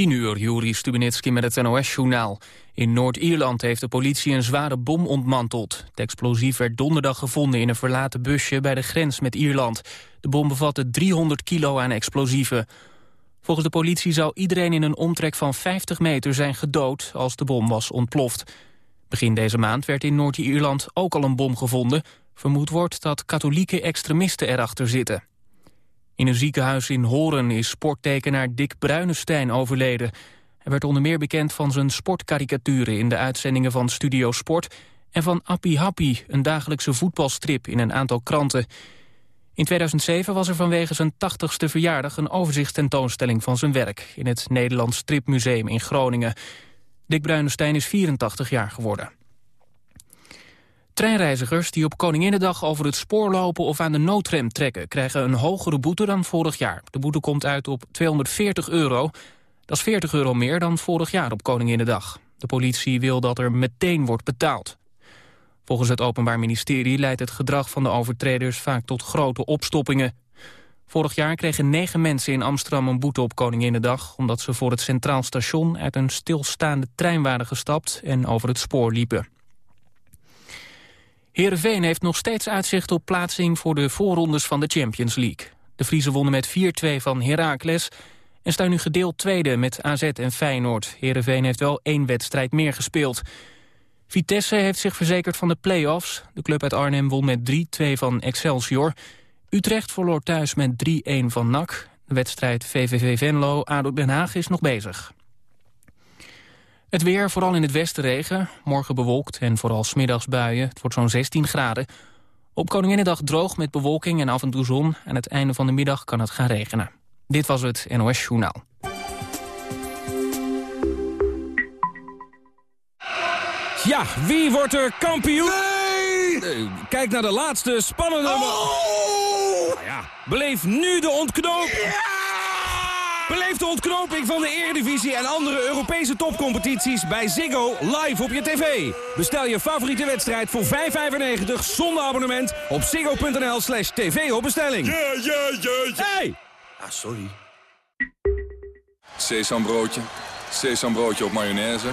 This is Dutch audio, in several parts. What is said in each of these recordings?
10 uur, Juri Stubenitski met het NOS-journaal. In Noord-Ierland heeft de politie een zware bom ontmanteld. Het explosief werd donderdag gevonden in een verlaten busje bij de grens met Ierland. De bom bevatte 300 kilo aan explosieven. Volgens de politie zou iedereen in een omtrek van 50 meter zijn gedood als de bom was ontploft. Begin deze maand werd in Noord-Ierland ook al een bom gevonden. Vermoed wordt dat katholieke extremisten erachter zitten. In een ziekenhuis in Horen is sporttekenaar Dick Bruinestein overleden. Hij werd onder meer bekend van zijn sportkarikaturen... in de uitzendingen van Studio Sport... en van Appie Happy, een dagelijkse voetbalstrip in een aantal kranten. In 2007 was er vanwege zijn 80ste verjaardag... een overzichtstentoonstelling van zijn werk... in het Nederlands Stripmuseum in Groningen. Dick Bruinestein is 84 jaar geworden. Treinreizigers die op Koninginnedag over het spoor lopen of aan de noodrem trekken... krijgen een hogere boete dan vorig jaar. De boete komt uit op 240 euro. Dat is 40 euro meer dan vorig jaar op Koninginnedag. De politie wil dat er meteen wordt betaald. Volgens het Openbaar Ministerie leidt het gedrag van de overtreders... vaak tot grote opstoppingen. Vorig jaar kregen negen mensen in Amsterdam een boete op Koninginnedag... omdat ze voor het Centraal Station uit een stilstaande trein waren gestapt... en over het spoor liepen. Heerenveen heeft nog steeds uitzicht op plaatsing voor de voorrondes van de Champions League. De Friese wonnen met 4-2 van Heracles en staan nu gedeeld tweede met AZ en Feyenoord. Heerenveen heeft wel één wedstrijd meer gespeeld. Vitesse heeft zich verzekerd van de play-offs. De club uit Arnhem won met 3-2 van Excelsior. Utrecht verloor thuis met 3-1 van NAC. De wedstrijd VVV Venlo-ADO Den Haag is nog bezig. Het weer, vooral in het westen regen. Morgen bewolkt en vooral smiddags buien. Het wordt zo'n 16 graden. Op Koninginnedag droog met bewolking en af en toe zon. Aan het einde van de middag kan het gaan regenen. Dit was het NOS Journaal. Ja, wie wordt er kampioen? Nee! kijk naar de laatste spannende... Oh! Nou ja, beleef nu de ontknoping. Beleef de ontknoping van de Eredivisie en andere Europese topcompetities bij Ziggo live op je tv. Bestel je favoriete wedstrijd voor 5,95 zonder abonnement op ziggo.nl slash tv op bestelling. Ja, ja, ja, ja. Hey! Ah, sorry. Sesambroodje, sesambroodje op mayonaise,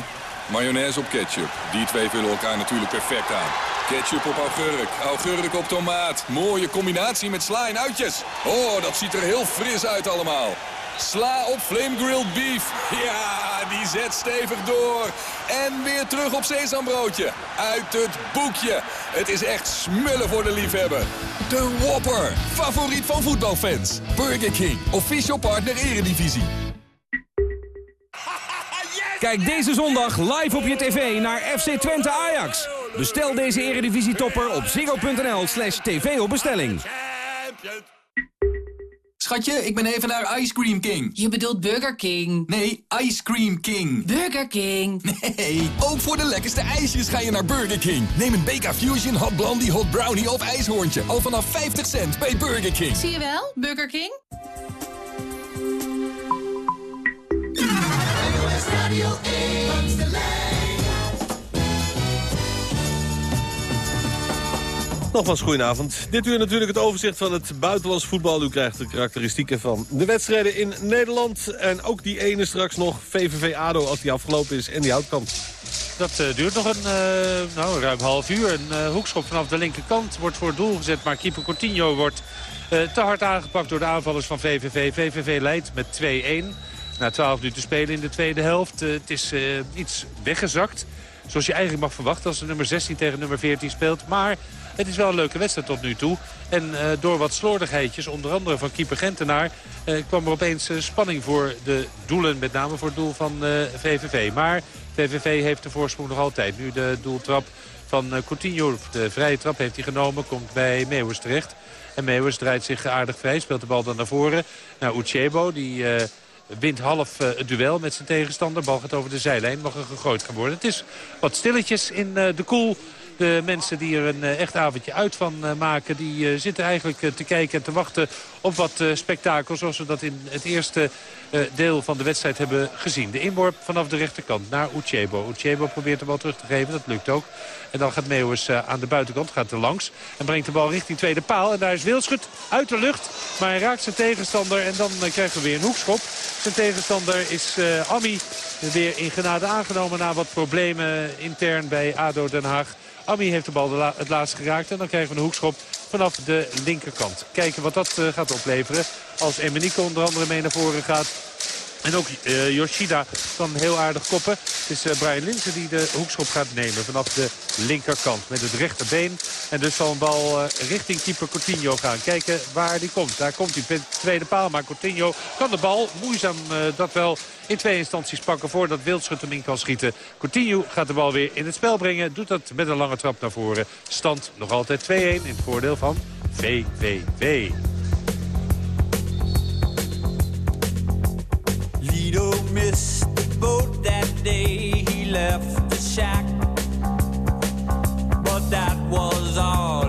mayonaise op ketchup. Die twee vullen elkaar natuurlijk perfect aan. Ketchup op augurk, augurk op tomaat. Mooie combinatie met sla en uitjes. Oh, dat ziet er heel fris uit allemaal. Sla op flame grilled beef. Ja, die zet stevig door. En weer terug op sesambroodje. Uit het boekje. Het is echt smullen voor de liefhebber. De Whopper. Favoriet van voetbalfans. Burger King. Official partner Eredivisie. Kijk deze zondag live op je tv naar FC Twente Ajax. Bestel deze eredivisietopper op ziggo.nl slash tv op bestelling. Schatje, ik ben even naar Ice Cream King. Je bedoelt Burger King. Nee, Ice Cream King. Burger King. Nee, ook voor de lekkerste ijsjes ga je naar Burger King. Neem een BK Fusion, Hot Blondie, Hot Brownie of IJshoorntje. Al vanaf 50 cent bij Burger King. Zie je wel, Burger King? Nogmaals, goedenavond. Dit uur natuurlijk het overzicht van het buitenlands voetbal. U krijgt de karakteristieken van de wedstrijden in Nederland. En ook die ene straks nog, VVV-ADO, als die afgelopen is en die houtkamp. Dat uh, duurt nog een uh, nou, ruim half uur. Een uh, hoekschop vanaf de linkerkant wordt voor het doel gezet. Maar keeper Coutinho wordt te hard aangepakt door de aanvallers van VVV. VVV leidt met 2-1. Na 12 minuten spelen in de tweede helft. het is iets weggezakt. Zoals je eigenlijk mag verwachten als de nummer 16 tegen nummer 14 speelt. Maar het is wel een leuke wedstrijd tot nu toe. En uh, door wat slordigheidjes, onder andere van keeper Gentenaar... Uh, kwam er opeens uh, spanning voor de doelen. Met name voor het doel van VVV. Maar VVV heeft de voorsprong nog altijd. Nu de doeltrap van Coutinho, de vrije trap heeft hij genomen... komt bij Meeuwers terecht. En Meeuwers draait zich aardig vrij, speelt de bal dan naar voren. Nou, Uchebo, die wint half het duel met zijn tegenstander. Bal gaat over de zijlijn, mag er gegooid gaan worden. Het is wat stilletjes in de koel De mensen die er een echt avondje uit van maken... die zitten eigenlijk te kijken en te wachten op wat spektakel... zoals we dat in het eerste deel van de wedstrijd hebben gezien. De inworp vanaf de rechterkant naar Uchebo. Uchebo probeert de bal terug te geven, dat lukt ook. En dan gaat Meeuwis aan de buitenkant, gaat er langs. En brengt de bal richting tweede paal. En daar is Wildschut uit de lucht. Maar hij raakt zijn tegenstander en dan krijgen we weer een hoekschop. Zijn tegenstander is Ami weer in genade aangenomen na wat problemen intern bij ADO Den Haag. Ami heeft de bal het laatst geraakt en dan krijgen we een hoekschop vanaf de linkerkant. Kijken wat dat uh, gaat opleveren als Emenico onder andere mee naar voren gaat. En ook uh, Yoshida kan heel aardig koppen. Het is uh, Brian Linsen die de hoekschop gaat nemen vanaf de linkerkant. Met het rechterbeen. En dus zal een bal uh, richting keeper Coutinho gaan. Kijken waar die komt. Daar komt hij. Tweede paal. Maar Coutinho kan de bal moeizaam dat wel in twee instanties pakken voordat Wildschut hem in kan schieten. Coutinho gaat de bal weer in het spel brengen. Doet dat met een lange trap naar voren. Stand nog altijd 2-1 in het voordeel van VVV. Missed the boat that day. He left the shack. But that was all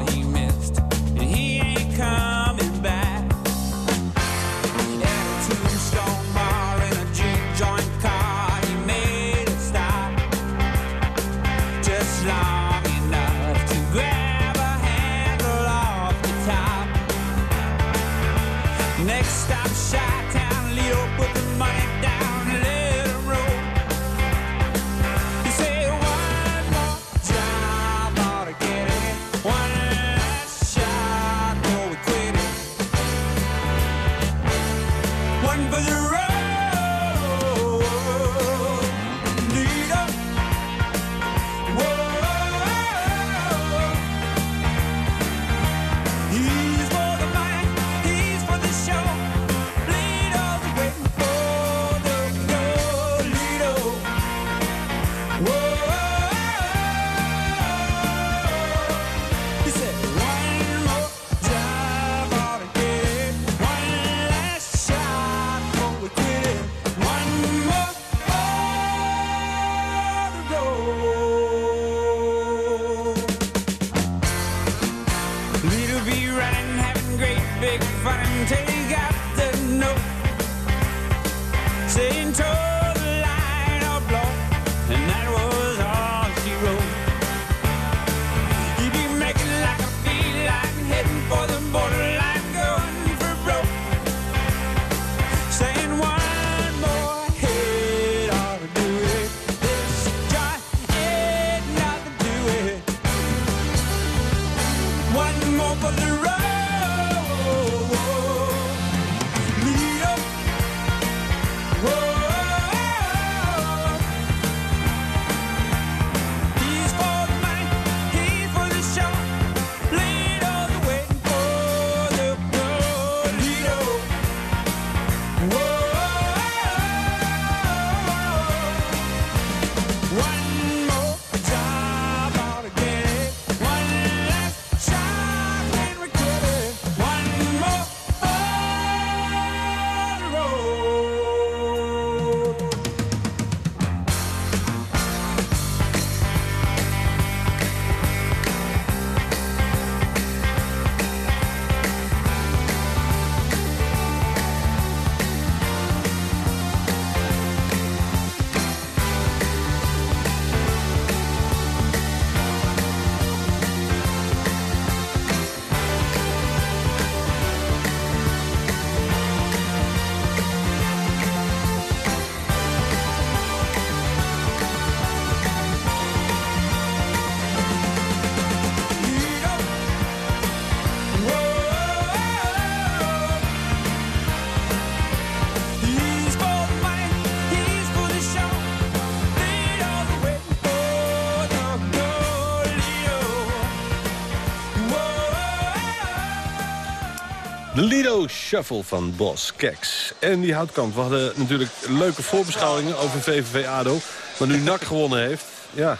Lido Shuffle van Bos Keks. En die houtkant. We hadden natuurlijk leuke voorbeschouwingen over VVV ADO. Maar nu NAC gewonnen heeft, ja...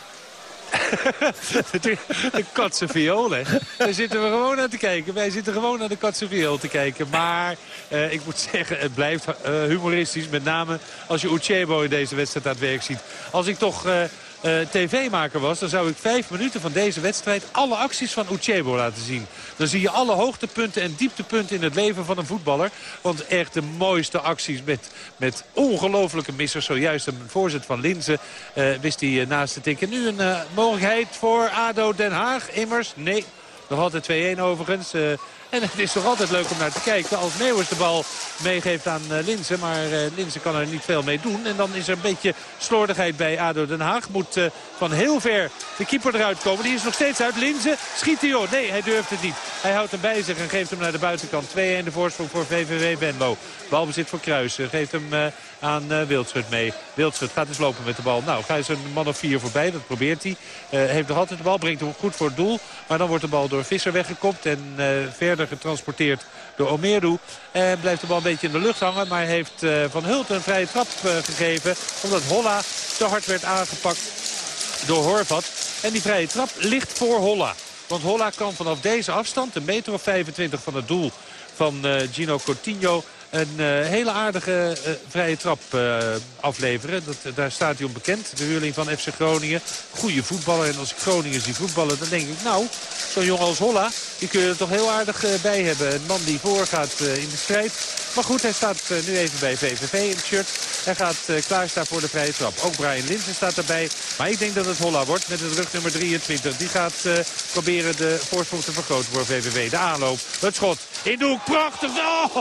De katse viool, hè. Daar zitten we gewoon naar te kijken. Wij zitten gewoon naar de katse viool te kijken. Maar eh, ik moet zeggen, het blijft eh, humoristisch. Met name als je Uchebo in deze wedstrijd aan het werk ziet. Als ik toch... eh, eh, tv-maker was... dan zou ik vijf minuten van deze wedstrijd alle acties van Uchebo laten zien. Dan zie je alle hoogtepunten en dieptepunten in het leven van een voetballer. Want echt de mooiste acties met, met ongelofelijke missers. Zojuist een voorzet van Linzen uh, wist hij naast te tikken. Nu een mogelijkheid voor ADO Den Haag. Immers, nee, nog altijd 2-1 overigens. En het is toch altijd leuk om naar te kijken als Meeuwers de bal meegeeft aan uh, Linsen. Maar uh, Linsen kan er niet veel mee doen. En dan is er een beetje slordigheid bij ADO Den Haag. Moet uh, van heel ver de keeper eruit komen. Die is nog steeds uit. Linsen schiet hij hoor. Nee, hij durft het niet. Hij houdt hem bij zich en geeft hem naar de buitenkant. 2-1 de voorsprong voor VVV Venlo. Balbezit voor Kruisen. Geeft hem aan uh, Wildschut mee. Wildschut gaat dus lopen met de bal. Nou, gaat een man of vier voorbij. Dat probeert hij. Uh, heeft nog altijd de bal. Brengt hem goed voor het doel. Maar dan wordt de bal door Visser weggekopt. En uh, verder getransporteerd door Omeru. En blijft de bal een beetje in de lucht hangen. Maar heeft Van Hult een vrije trap gegeven. Omdat Holla te hard werd aangepakt door Horvat. En die vrije trap ligt voor Holla. Want Holla kan vanaf deze afstand, een meter of 25 van het doel van Gino Coutinho een uh, hele aardige uh, vrije trap uh, afleveren. Dat, daar staat hij onbekend, de huurling van FC Groningen. Goede voetballer en als Groningen zie voetballen, dan denk ik... nou, zo'n jongen als Holla, die kun je er toch heel aardig bij hebben. Een man die voorgaat in de strijd. Maar goed, hij staat nu even bij VVV in het shirt. Hij gaat klaarstaan voor de vrije trap. Ook Brian Linsen staat erbij. Maar ik denk dat het Holla wordt met het rug nummer 23. Die gaat proberen de voorsprong te vergroten voor VVV. De aanloop, het schot in de hoek, prachtig.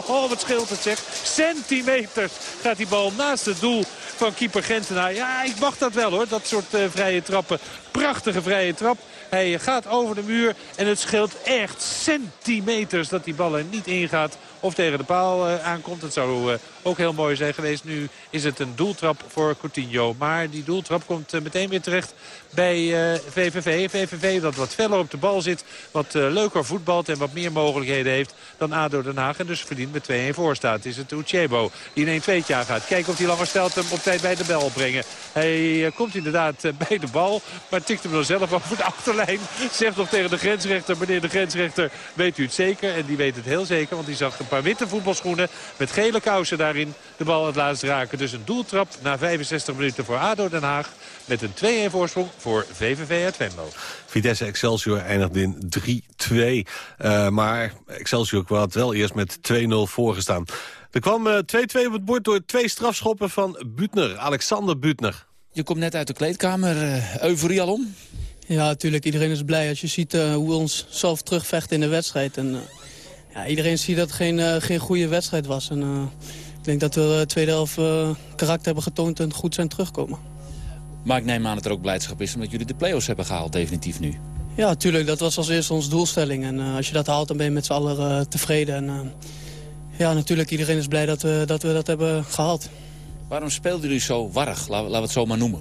Oh, wat scheelt het zeg. Centimeters gaat die bal naast het doel van keeper Gentenaar. Ja, ik mag dat wel hoor, dat soort vrije trappen. Prachtige vrije trap. Hij gaat over de muur en het scheelt echt centimeters dat die bal er niet ingaat of tegen de paal uh, aankomt. Het zou uh, ook heel mooi zijn geweest. Nu is het een doeltrap voor Coutinho. Maar die doeltrap komt uh, meteen weer terecht bij VVV. VVV dat wat feller op de bal zit. Wat leuker voetbalt en wat meer mogelijkheden heeft dan ADO Den Haag. En dus verdient met 2-1 voor staat. Is het Uchebo die in 1 2 gaat. Kijken of die langer stelt hem op tijd bij de bel brengen. Hij komt inderdaad bij de bal. Maar tikt hem dan zelf over de achterlijn. Zegt nog tegen de grensrechter. Meneer de grensrechter, weet u het zeker? En die weet het heel zeker. Want die zag een paar witte voetbalschoenen met gele kousen daarin de bal het laatst raken. Dus een doeltrap na 65 minuten voor ADO Den Haag. Met een 2-1 voorsprong voor VVV uit Venlo. Vitesse Excelsior eindigde in 3-2. Uh, maar Excelsior had wel eerst met 2-0 voorgestaan. Er kwam 2-2 uh, op het bord door twee strafschoppen van Butner, Alexander Butner. Je komt net uit de kleedkamer, uh, euforie al om? Ja, natuurlijk. Iedereen is blij als je ziet hoe we ons zelf terugvechten in de wedstrijd. En, ja, iedereen ziet dat het geen, uh, geen goede wedstrijd was. En, uh, denk dat we de tweede helft uh, karakter hebben getoond en goed zijn teruggekomen. Maar ik neem aan dat er ook blijdschap is omdat jullie de play-offs hebben gehaald definitief nu. Ja, tuurlijk. Dat was als eerste onze doelstelling. En als je dat haalt, dan ben je met z'n allen tevreden. En, ja, natuurlijk, iedereen is blij dat we, dat we dat hebben gehaald. Waarom speelden jullie zo warrig? Laten we het zo maar noemen.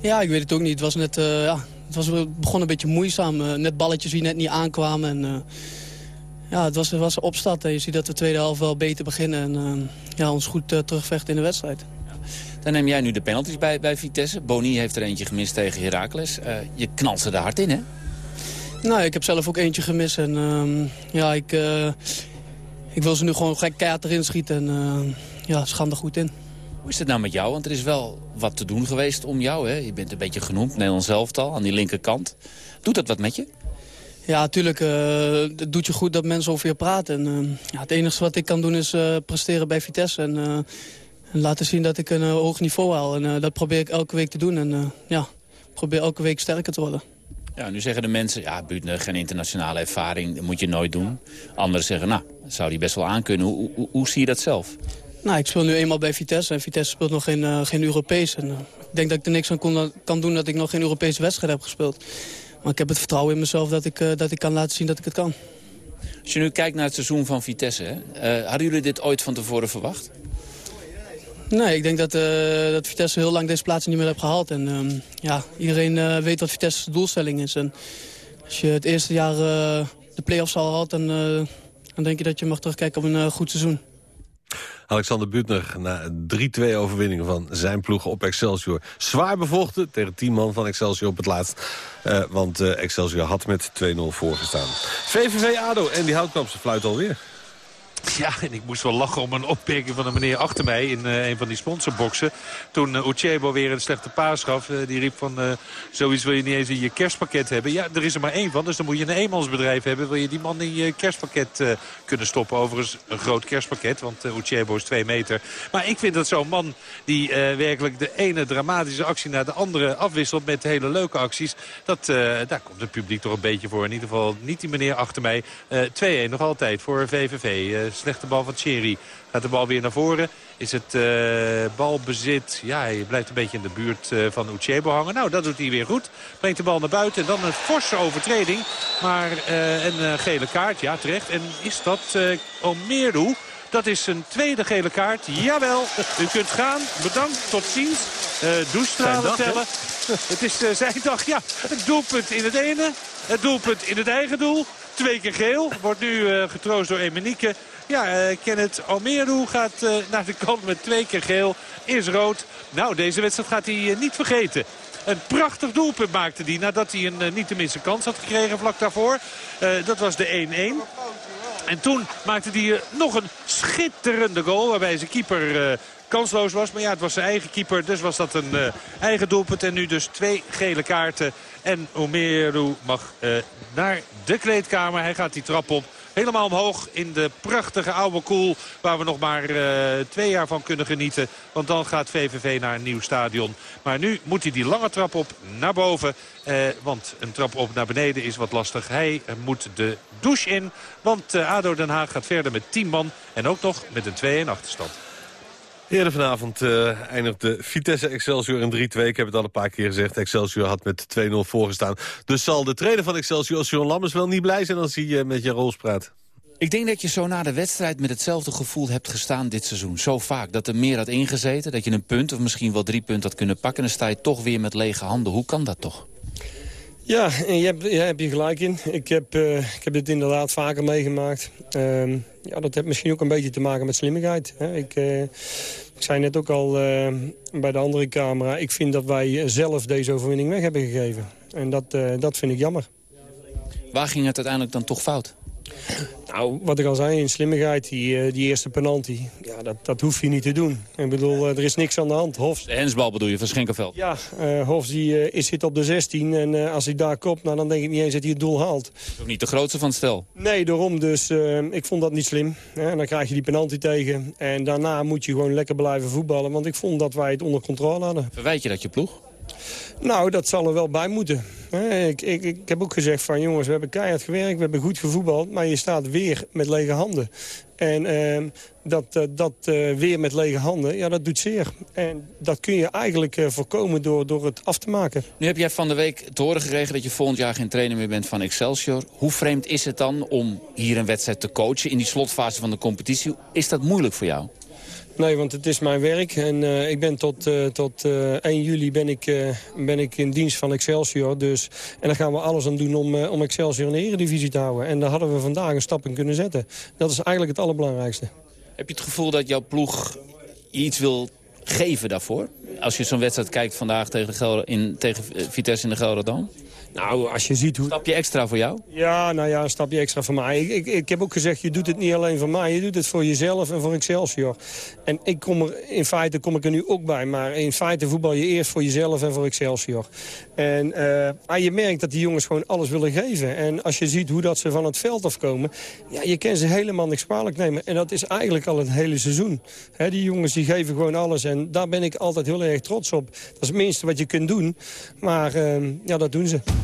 Ja, ik weet het ook niet. Het was net, ja, het was, begon een beetje moeizaam. net balletjes die net niet aankwamen. En, ja, het was, het was opstart. Je ziet dat we de tweede helft wel beter beginnen en uh, ja, ons goed uh, terugvechten in de wedstrijd. Dan neem jij nu de penalties bij, bij Vitesse. Boni heeft er eentje gemist tegen Heracles. Uh, je knalt ze er hard in, hè? Nou, ik heb zelf ook eentje gemist. En uh, ja, ik, ik wil ze nu gewoon gek keihard erin schieten. En ja, ze gaan er goed in. Hoe is het nou met jou? Want er is wel wat te doen geweest om jou, hè? Je bent een beetje genoemd, Nederlands elftal, aan die linkerkant. Doet dat wat met je? Ja, natuurlijk. Uh, het doet je goed dat mensen over je praten. En, uh, ja, het enige wat ik kan doen is uh, presteren bij Vitesse. En, en, laten zien dat ik een hoog niveau haal. En dat probeer ik elke week te doen. En ja, probeer elke week sterker te worden. Ja, nu zeggen de mensen, ja, Buutner, geen internationale ervaring, dat moet je nooit doen. Anderen zeggen, nou, zou die best wel aankunnen. Hoe, hoe, hoe zie je dat zelf? Nou, ik speel nu eenmaal bij Vitesse en Vitesse speelt nog geen, geen Europees. En, ik denk dat ik er niks aan kon, kan doen dat ik nog geen Europese wedstrijd heb gespeeld. Maar ik heb het vertrouwen in mezelf dat ik, uh, dat ik kan laten zien dat ik het kan. Als je nu kijkt naar het seizoen van Vitesse, hè, uh, hadden jullie dit ooit van tevoren verwacht? Nee, ik denk dat, uh, dat Vitesse heel lang deze plaatsen niet meer heeft gehaald. En uh, ja, iedereen weet wat Vitesse's doelstelling is. En als je het eerste jaar de play-offs al had, dan, dan denk je dat je mag terugkijken op een goed seizoen. Alexander Butner na 3-2 overwinningen van zijn ploeg op Excelsior. Zwaar bevochten tegen 10 man van Excelsior op het laatst. Uh, want uh, Excelsior had met 2-0 voorgestaan. VVV ADO en die Houtkamp, ze fluit alweer. Ja, en ik moest wel lachen om een opmerking van een meneer achter mij in uh, een van die sponsorboxen. Toen uh, Uchebo weer een slechte paas gaf. Uh, die riep van, zoiets wil je niet eens in je kerstpakket hebben. Ja, er is er maar één van, dus dan moet je een eenmansbedrijf hebben. Wil je die man in je kerstpakket kunnen stoppen. Overigens een groot kerstpakket, want Uchebo is twee meter. Maar ik vind dat zo'n man die werkelijk de ene dramatische actie naar de andere afwisselt... met hele leuke acties, dat, daar komt het publiek toch een beetje voor. In ieder geval niet die meneer achter mij. 2-1 nog altijd voor VVV slechte bal van Thierry. Gaat de bal weer naar voren. Is het uh, balbezit. Ja, hij blijft een beetje in de buurt uh, van Uchebo hangen. Nou, dat doet hij weer goed. Brengt de bal naar buiten. En dan een forse overtreding. Maar uh, een gele kaart. Ja, terecht. En is dat Omeru? Dat is een tweede gele kaart. Jawel, u kunt gaan. Bedankt, tot ziens. Uh, douchestralen tellen. Het is uh, zijn dag, ja. Het doelpunt in het ene. Het doelpunt in het eigen doel. Twee keer geel. Wordt nu uh, getroost door Emenieke. Ja, uh, Kenneth Almeru gaat uh, naar de kant met twee keer geel. Is rood. Nou, deze wedstrijd gaat hij niet vergeten. Een prachtig doelpunt maakte hij nadat hij een niet tenminste kans had gekregen vlak daarvoor. dat was de 1-1. En toen maakte hij nog een schitterende goal waarbij zijn keeper kansloos was. Maar ja, het was zijn eigen keeper, dus was dat een eigen doelpunt. En nu dus twee gele kaarten. En Omeru mag naar de kleedkamer. Hij gaat die trap op. Helemaal omhoog in de prachtige oude koel. Waar we nog maar uh, twee jaar van kunnen genieten. Want dan gaat VVV naar een nieuw stadion. Maar nu moet hij die lange trap op naar boven. Uh, want een trap op naar beneden is wat lastig. Hij moet de douche in. Want ADO Den Haag gaat verder met 10 man. En ook nog met een 2-1 achterstand. Eerder vanavond uh, eindigde Vitesse Excelsior in 3-2. Ik heb het al een paar keer gezegd. Excelsior had met 2-0 voorgestaan. Dus zal de trainer van Excelsior, John Lammers, wel niet blij zijn als hij uh, met Jarols praat. Ik denk dat je zo na de wedstrijd met hetzelfde gevoel hebt gestaan dit seizoen. Zo vaak. Dat er meer had ingezeten. Dat je een punt of misschien wel drie punten had kunnen pakken. En dan sta je toch weer met lege handen. Hoe kan dat toch? Ja, je hebt, je hebt je gelijk in. Ik heb, uh, ik heb dit inderdaad vaker meegemaakt. Uh, ja, dat heeft misschien ook een beetje te maken met slimmigheid. Hè. Ik, uh, ik zei net ook al bij de andere camera... ik vind dat wij zelf deze overwinning weg hebben gegeven. En dat, dat vind ik jammer. Waar ging het uiteindelijk dan toch fout? Nou, wat ik al zei, in slimmigheid, die, eh, die eerste penalty, ja, dat, dat hoef je niet te doen. Ik bedoel, eh, er is niks aan de hand. Hofs... De hensbal bedoel je, van Schenkenveld? Ja, uh, Hofs die, is, zit op de 16 en uh, als hij daar kopt, nou, dan denk ik niet eens dat hij het doel haalt. Dat is ook niet de grootste van het stel? Nee, daarom dus. ik vond dat niet slim. En dan krijg je die penalty tegen en daarna moet je gewoon lekker blijven voetballen. Want ik vond dat wij het onder controle hadden. Verwijt je dat je ploeg? Nou, dat zal er wel bij moeten. Ik, ik, ik heb ook gezegd van jongens, we hebben keihard gewerkt, we hebben goed gevoetbald... maar je staat weer met lege handen. En uh, dat, uh, dat uh, weer met lege handen, ja, dat doet zeer. En dat kun je eigenlijk uh, voorkomen door, door het af te maken. Nu heb jij van de week te horen gekregen dat je volgend jaar geen trainer meer bent van Excelsior. Hoe vreemd is het dan om hier een wedstrijd te coachen in die slotfase van de competitie? Is dat moeilijk voor jou? Nee, want het is mijn werk. En uh, ik ben tot, uh, tot uh, 1 juli ben ik, ben ik in dienst van Excelsior. Dus, en daar gaan we alles aan doen om, om Excelsior in de eredivisie te houden. En daar hadden we vandaag een stap in kunnen zetten. Dat is eigenlijk het allerbelangrijkste. Heb je het gevoel dat jouw ploeg iets wil geven daarvoor? Als je zo'n wedstrijd kijkt vandaag tegen, de Gelder, in, tegen Vitesse in de Gelderdoom? Nou, als je ziet hoe... Een stapje extra voor jou? Ja, nou ja, een stapje extra voor mij. Ik, ik, ik, heb ook gezegd, je doet het niet alleen voor mij. Je doet het voor jezelf en voor Excelsior. En ik kom er, in feite kom ik er nu ook bij. Maar in feite voetbal je eerst voor jezelf en voor Excelsior. En uh, je merkt dat die jongens gewoon alles willen geven. En als je ziet hoe dat ze van het veld afkomen... Ja, je kan ze helemaal niks kwalijk nemen. En dat is eigenlijk al het hele seizoen. die jongens die geven gewoon alles. En daar ben ik altijd heel erg trots op. Dat is het minste wat je kunt doen. Maar uh, ja, dat doen ze.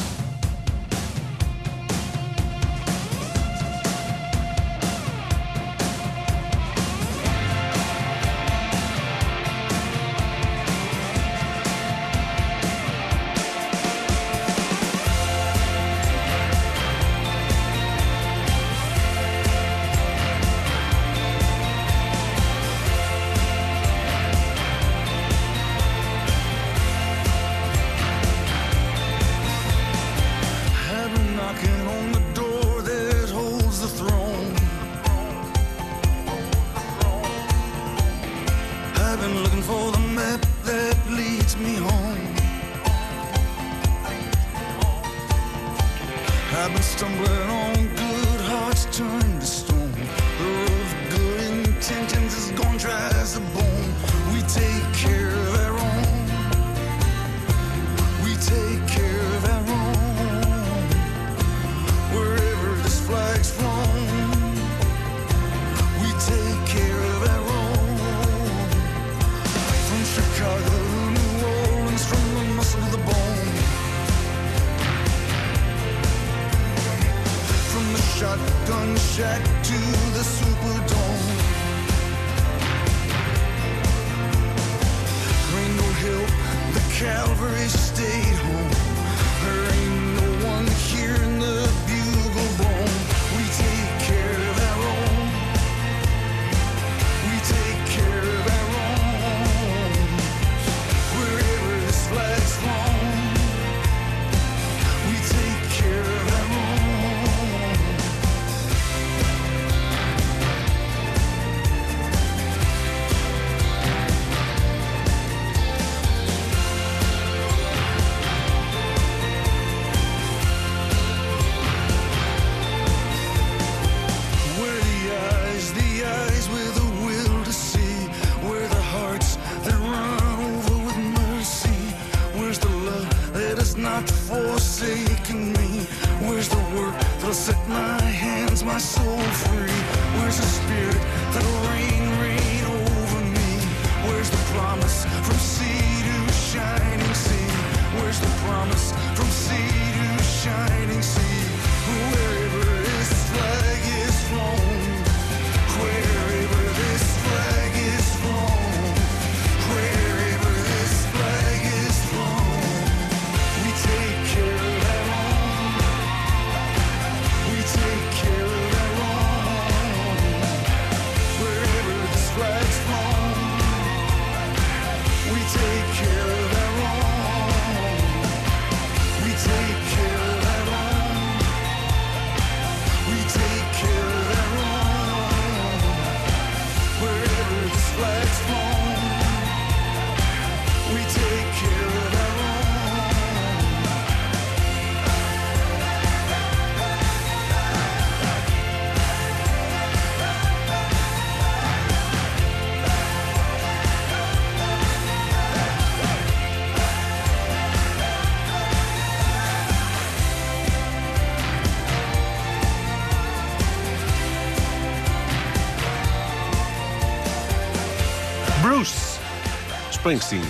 Springsteen.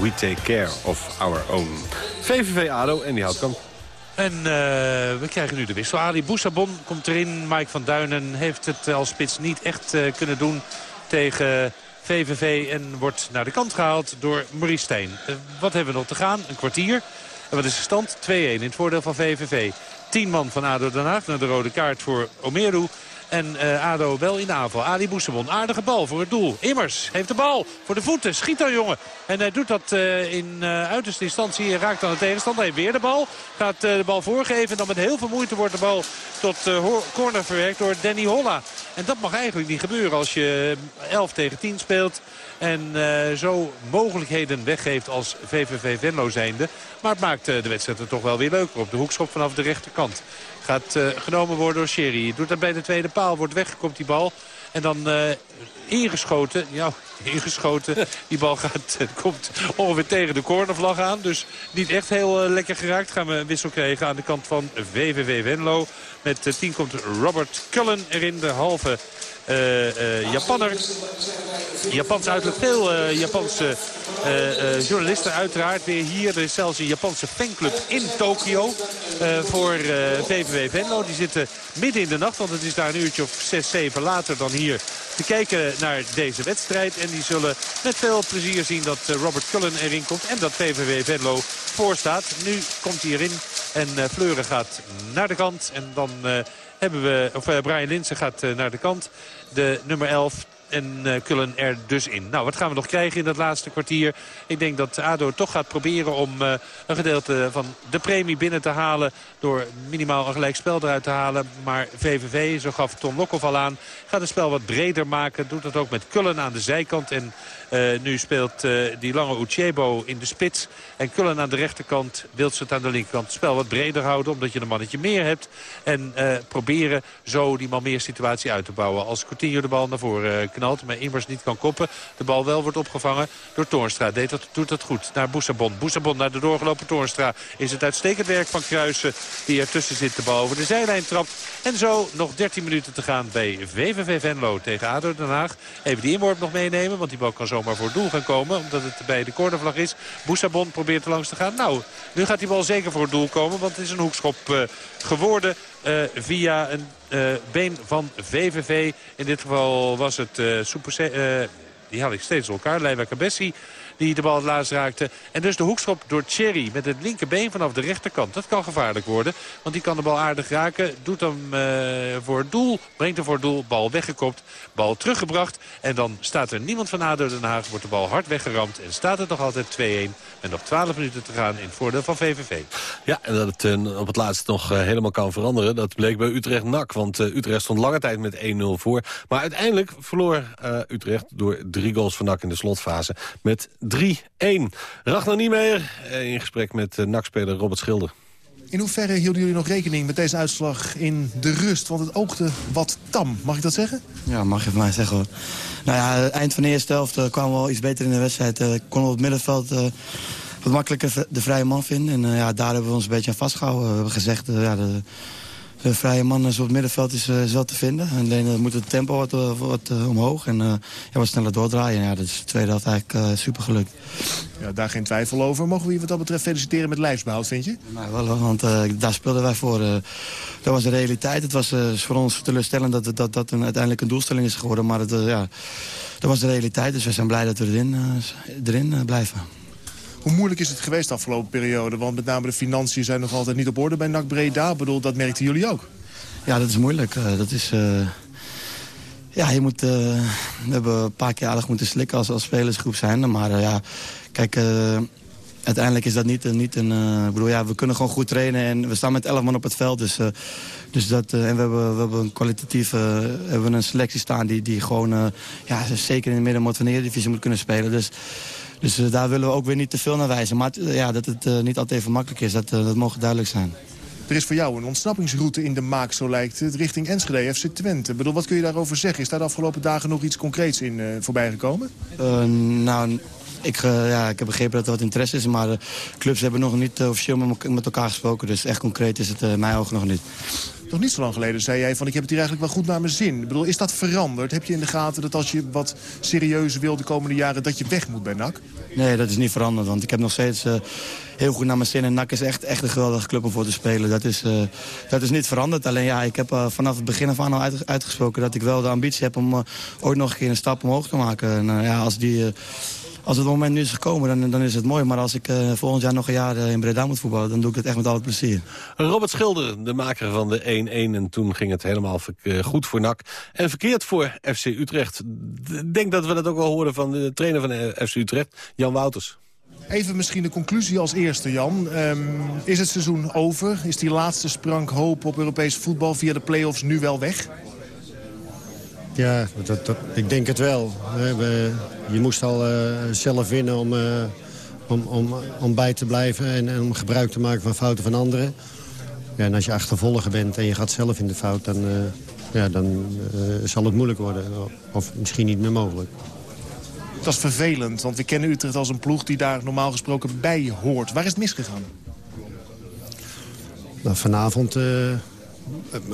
We take care of our own. VVV ADO en die houtkamp. En eh, we krijgen nu de wissel. Ali Boussabon komt erin. Mike van Duinen heeft het als spits niet echt eh, kunnen doen tegen VVV. En wordt naar de kant gehaald door Maurice Stijn. Eh, wat hebben we nog te gaan? Een kwartier. En wat is de stand? 2-1 in het voordeel van VVV. 10 man van ADO Den Haag naar de rode kaart voor Omeru. En eh, ADO wel in de aanval. Ali Boesebon, aardige bal voor het doel. Immers heeft de bal voor de voeten. Schiet dan jongen. En hij doet dat eh, in uh, uiterste instantie. Raakt dan de tegenstander. Hij weer de bal. Gaat de bal voorgeven. En dan met heel veel moeite wordt de bal tot corner verwerkt door Danny Holla. En dat mag eigenlijk niet gebeuren als je 11 tegen 10 speelt. En zo mogelijkheden weggeeft als VVV Venlo zijnde. Maar het maakt de wedstrijd er toch wel weer leuker op de hoekschop vanaf de rechterkant. Gaat uh, genomen worden door Sherry. Doet dat bij de tweede paal. Wordt weggekomt die bal. En dan ingeschoten. Ja, ingeschoten. Die bal gaat, komt ongeveer tegen de cornervlag aan. Dus niet echt heel lekker geraakt. Gaan we een wissel krijgen aan de kant van VVV Venlo. Met 10 komt Robert Cullen erin. De halve Japanner. Japans uiterlijk veel uh, Japanse journalisten uiteraard weer hier. Er is zelfs een Japanse fanclub in Tokio voor VVV Venlo. Die zitten midden in de nacht, want het is daar een uurtje of 6, 7 later dan hier te kijken naar deze wedstrijd. En die zullen met veel plezier zien dat Robert Cullen erin komt en dat VVV Venlo voor staat. Nu komt hij erin en Fleuren gaat naar de kant en dan hebben we, of Brian Linsen gaat naar de kant. De nummer 11 en Kullen er dus in. Nou, wat gaan we nog krijgen in dat laatste kwartier? Ik denk dat ADO toch gaat proberen om uh, een gedeelte van de premie binnen te halen... door minimaal een gelijk spel eruit te halen. Maar VVV, zo gaf Tom Lokhoff al aan, gaat het spel wat breder maken. Doet dat ook met Kullen aan de zijkant. En uh, nu speelt die lange Uchebo in de spits. En Kullen aan de rechterkant, Wildset aan de linkerkant. Het spel wat breder houden, omdat je een mannetje meer hebt. En proberen zo die man meer situatie uit te bouwen. Als Coutinho de bal naar voren knalt. Maar Immers niet kan koppen. De bal wel wordt opgevangen door Toornstra. Doet dat goed. Naar Boussabon. Boussabon naar de doorgelopen Toornstra. Is het uitstekend werk van Kruisen die ertussen zit de bal over de zijlijn trapt. En zo nog 13 minuten te gaan bij VVV Venlo tegen ADO Den Haag. Even die inworp nog meenemen, want die bal kan zomaar voor het doel gaan komen. Omdat het bij de cornervlag is. Boussabon probeert er langs te gaan. Nou, nu gaat die bal zeker voor het doel komen, want het is een hoekschop uh, geworden. Uh, via een uh, been van VVV. In dit geval was het Super... die haal ik steeds elkaar. Leiva Cabessi die de bal laatst raakte. En dus de hoekschop door Thierry met het linkerbeen vanaf de rechterkant. Dat kan gevaarlijk worden, want die kan de bal aardig raken. Doet hem uh, voor het doel, brengt hem voor het doel. Bal weggekopt, bal teruggebracht. En dan staat er niemand van ADO Den Haag. Wordt de bal hard weggeramd en staat het nog altijd 2-1. En nog 12 minuten te gaan in het voordeel van VVV. Ja, en dat het uh, op het laatst nog uh, helemaal kan veranderen. Dat bleek bij Utrecht-NAC. Want Utrecht stond lange tijd met 1-0 voor. Maar uiteindelijk verloor Utrecht door drie goals van NAC in de slotfase met 3-1. Ragnar Niemeyer in gesprek met NAC-speler Robert Schilder. In hoeverre hielden jullie nog rekening met deze uitslag in de rust? Want het oogde wat tam, mag ik dat zeggen? Ja, mag je van mij zeggen hoor. Nou ja, eind van de eerste helft uh, kwamen we wel iets beter in de wedstrijd. Uh, konden we op het middenveld uh, wat makkelijker de vrije man vinden. En ja, daar hebben we ons een beetje aan vastgehouden. We hebben gezegd, ja, de, de vrije man is op het middenveld is, is wel te vinden. Alleen uh, moet het tempo wat, wat omhoog en ja, wat sneller doordraaien. Ja, dat is de tweede helft eigenlijk super gelukt. Ja, daar geen twijfel over. Mogen we je wat dat betreft feliciteren met lijfsbehoud, vind je? Nou, wel, want daar speelden wij voor. dat was de realiteit. Het was voor ons teleurstellend dat dat, dat een, uiteindelijk een doelstelling is geworden. Maar het, ja, dat was de realiteit. Dus we zijn blij dat we erin, erin blijven. Hoe moeilijk is het geweest de afgelopen periode? Want met name de financiën zijn nog altijd niet op orde bij NAC Breda. Bedoel, dat merkten jullie ook. Ja, dat is moeilijk. Uh, dat is... Uh... Ja, je moet... Uh... we hebben een paar keer aardig moeten slikken als, als spelersgroep zijn. Maar ja, kijk... uiteindelijk is dat niet, niet een... ik bedoel, ja, we kunnen gewoon goed trainen en we staan met 11 man op het veld. Dus, dus dat, en we hebben, we hebben een kwalitatief hebben een selectie staan die, die gewoon... ja, zeker in de middenmoot van de Eredivisie moet kunnen spelen. Dus dus uh, daar willen we ook weer niet te veel naar wijzen. Maar uh, ja, dat het uh, niet altijd even makkelijk is, dat, dat mogen duidelijk zijn. Er is voor jou een ontsnappingsroute in de maak, zo lijkt het, richting Enschede, FC Twente. Ik bedoel, wat kun je daarover zeggen? Is daar de afgelopen dagen nog iets concreets in voorbij gekomen? nou, ik, ja, ik heb begrepen dat er wat interesse is, maar de clubs hebben nog niet officieel met, met elkaar gesproken. Dus echt concreet is het in mijn ogen nog niet. Nog niet zo lang geleden zei jij van ik heb het hier eigenlijk wel goed naar mijn zin. Ik bedoel, is dat veranderd? Heb je in de gaten dat als je wat serieuzer wil de komende jaren... dat je weg moet bij NAC? Nee, dat is niet veranderd. Want ik heb nog steeds uh, heel goed naar mijn zin. En NAC is echt, echt een geweldige club om voor te spelen. Dat is, uh, dat is niet veranderd. Alleen ja, ik heb uh, vanaf het begin af aan al uit, uitgesproken... dat ik wel de ambitie heb om ooit nog een keer een stap omhoog te maken. En ja, als die als het moment nu is gekomen, dan, dan is het mooi. Maar als ik uh, volgend jaar nog een jaar uh, in Breda moet voetballen... dan doe ik het echt met alle plezier. Robert Schilder, de maker van de 1-1. En toen ging het helemaal uh, goed voor NAC. En verkeerd voor FC Utrecht. Ik denk dat we dat ook wel horen van de trainer van FC Utrecht, Jan Wouters. Even misschien de conclusie als eerste, Jan. Um, is het seizoen over? Is die laatste sprank hoop op Europees voetbal via de play-offs nu wel weg? Ja, dat, dat, ik denk het wel. We, je moest al uh, zelf winnen om, uh, om, om, om bij te blijven en, en, om gebruik te maken van fouten van anderen. Ja, en als je achtervolger bent en je gaat zelf in de fout, dan, uh, ja, dan zal het moeilijk worden. Of misschien niet meer mogelijk. Dat is vervelend, want we kennen Utrecht als een ploeg die daar normaal gesproken bij hoort. Waar is het misgegaan? Nou, vanavond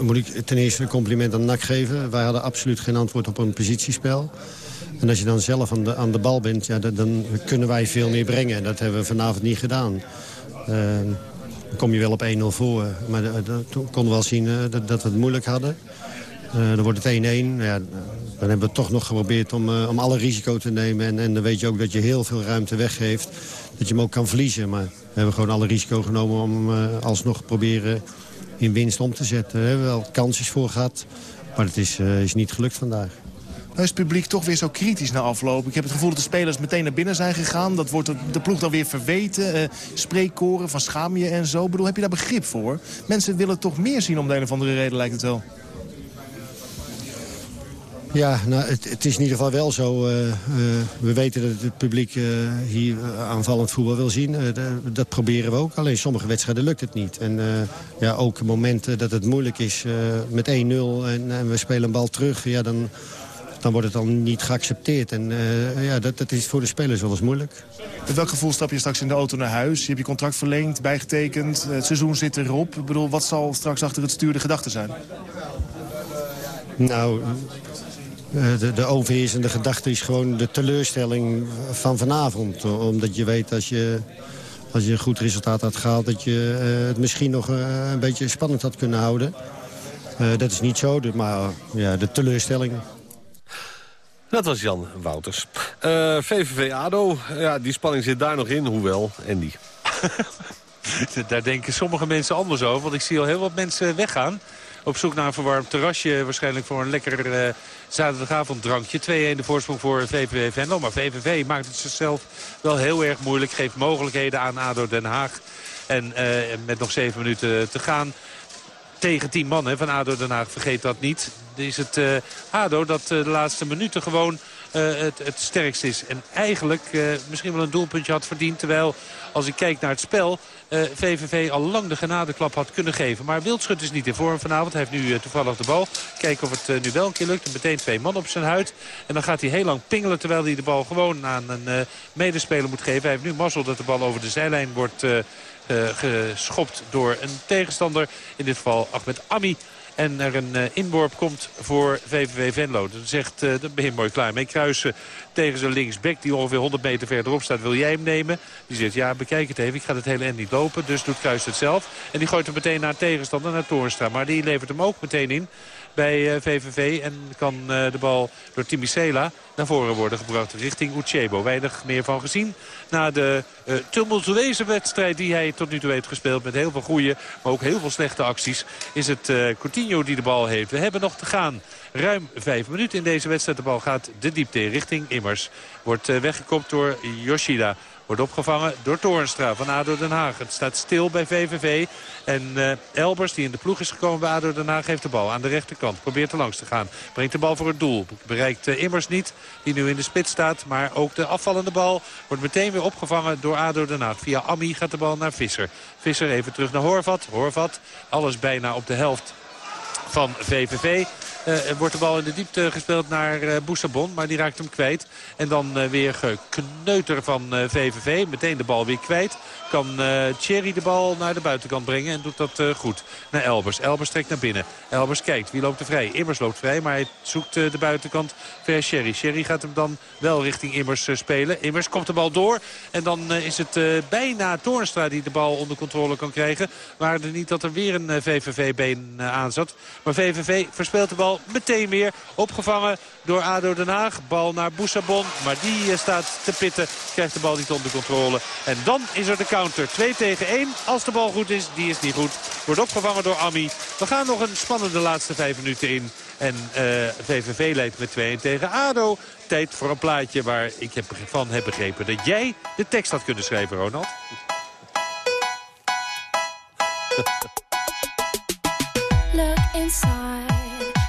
moet ik ten eerste een compliment aan NAC geven. Wij hadden absoluut geen antwoord op een positiespel. En als je dan zelf aan de, aan de bal bent, ja, dan kunnen wij veel meer brengen. Dat hebben we vanavond niet gedaan. Uh, dan kom je wel op 1-0 voor. Maar toen konden we wel zien uh, dat, dat, we het moeilijk hadden. Uh, dan wordt het 1-1. Ja, dan hebben we toch nog geprobeerd om, om alle risico te nemen. En, en dan weet je ook dat je heel veel ruimte weggeeft. Dat je hem ook kan verliezen. Maar we hebben gewoon alle risico genomen om alsnog proberen in winst om te zetten. We hebben wel kansjes voor gehad. Maar het is, is niet gelukt vandaag. Nu is het publiek toch weer zo kritisch na afloop. Ik heb het gevoel dat de spelers meteen naar binnen zijn gegaan. Dat wordt de ploeg dan weer verweten. Uh, spreekkoren van schaam je en zo. Ik bedoel, heb je daar begrip voor? Mensen willen toch meer zien om de een of andere reden, lijkt het wel. Ja, nou, het, het, is in ieder geval wel zo. Uh, uh, we weten dat het publiek uh, hier aanvallend voetbal wil zien. dat proberen we ook. Alleen sommige wedstrijden lukt het niet. En ja, ook momenten dat het moeilijk is met 1-0 en, en, we spelen een bal terug... Ja, dan, dan wordt het dan niet geaccepteerd. En eh, ja, dat, dat is voor de spelers wel eens moeilijk. Met welk gevoel stap je straks in de auto naar huis? Je hebt je contract verlengd, bijgetekend, het seizoen zit erop. Ik bedoel, wat zal straks achter het stuur de gedachte zijn? Nou, eh, de, de overheersende gedachte is gewoon de teleurstelling van vanavond. Omdat je weet als je, als je een goed resultaat had gehaald... dat je eh, het misschien nog eh, een beetje spannend had kunnen houden. Eh, dat is niet zo, maar ja, de teleurstelling... Dat was Jan Wouters. Eh, VVV-ADO, ja, die spanning zit daar nog in, hoewel. En die. Daar denken sommige mensen anders over. Want ik zie al heel wat mensen weggaan. Op zoek naar een verwarmd terrasje. Waarschijnlijk voor een lekker uh, zaterdagavonddrankje. 2-1 de voorsprong voor VVV Venlo. Maar VVV maakt het zichzelf wel heel erg moeilijk. Geeft mogelijkheden aan ADO Den Haag. En uh, met nog zeven minuten te gaan tegen 10 man hè, van ADO Den Haag. Vergeet dat niet. Is het uh, ADO dat de laatste minuten gewoon het, het sterkst is. En eigenlijk misschien wel een doelpuntje had verdiend. Terwijl als ik kijk naar het spel... VVV al lang de genadeklap had kunnen geven. Maar Wildschut is niet in vorm vanavond. Hij heeft nu toevallig de bal. Kijken of het nu wel een keer lukt. Meteen twee man op zijn huid. En dan gaat hij heel lang pingelen terwijl hij de bal gewoon aan een medespeler moet geven. Hij heeft nu mazzel dat de bal over de zijlijn wordt... Uh, geschopt door een tegenstander. In dit geval Ahmed Ami. En er een uh, inworp komt voor VVV Venlo. Dan zegt, uh, daar ben mooi klaar mee. Kruisen tegen zijn linksback die ongeveer 100 meter verderop staat. Wil jij hem nemen? Die zegt, ja, bekijk het even. Ik ga het hele end niet lopen. Dus doet Kruis het zelf. En die gooit hem meteen naar tegenstander, naar Toornstra. Maar die levert hem ook meteen in bij VVV. En kan de bal door Timicela naar voren worden gebracht richting Uchebo. Weinig meer van gezien na de uh, tumultueuze wedstrijd die hij tot nu toe heeft gespeeld. Met heel veel goede, maar ook heel veel slechte acties. Is het uh, Coutinho die de bal heeft. We hebben nog te gaan. Ruim vijf minuten in deze wedstrijd. De bal gaat de diepte richting Immers. Wordt uh, weggekopt door Yoshida. Wordt opgevangen door Toornstra van ADO Den Haag. Het staat stil bij VVV. En uh, Elbers, die in de ploeg is gekomen bij ADO Den Haag... heeft de bal aan de rechterkant. Probeert er langs te gaan. Brengt de bal voor het doel. Bereikt uh, Immers niet, die nu in de spits staat. Maar ook de afvallende bal wordt meteen weer opgevangen door ADO Den Haag. Via Ami gaat de bal naar Visser. Visser even terug naar Horvat. Horvat, alles bijna op de helft van VVV. Uh, wordt de bal in de diepte gespeeld naar uh, Boussabon. Maar die raakt hem kwijt. En dan uh, weer gekneuter van VVV. Meteen de bal weer kwijt. Kan Thierry de bal naar de buitenkant brengen. En doet dat goed. Naar Elbers. Elbers trekt naar binnen. Elbers kijkt. Wie loopt er vrij? Immers loopt vrij. Maar hij zoekt de buitenkant ver Sherry. Sherry gaat hem dan wel richting Immers spelen. Immers komt de bal door. En dan is het bijna Toornstra die de bal onder controle kan krijgen. Maar er niet dat er weer een VVV-been aan zat. Maar VVV verspeelt de bal meteen weer opgevangen door ADO Den Haag. Bal naar Boussabon, maar die uh, staat te pitten. Krijgt de bal niet onder controle. En dan is er de counter. 2 tegen 1. Als de bal goed is, die is niet goed. Wordt opgevangen door Ami. We gaan nog een spannende laatste vijf minuten in. En VVV leidt met 2-1 tegen ADO. Tijd voor een plaatje waar ik van heb begrepen dat jij de tekst had kunnen schrijven, Ronald. Look inside,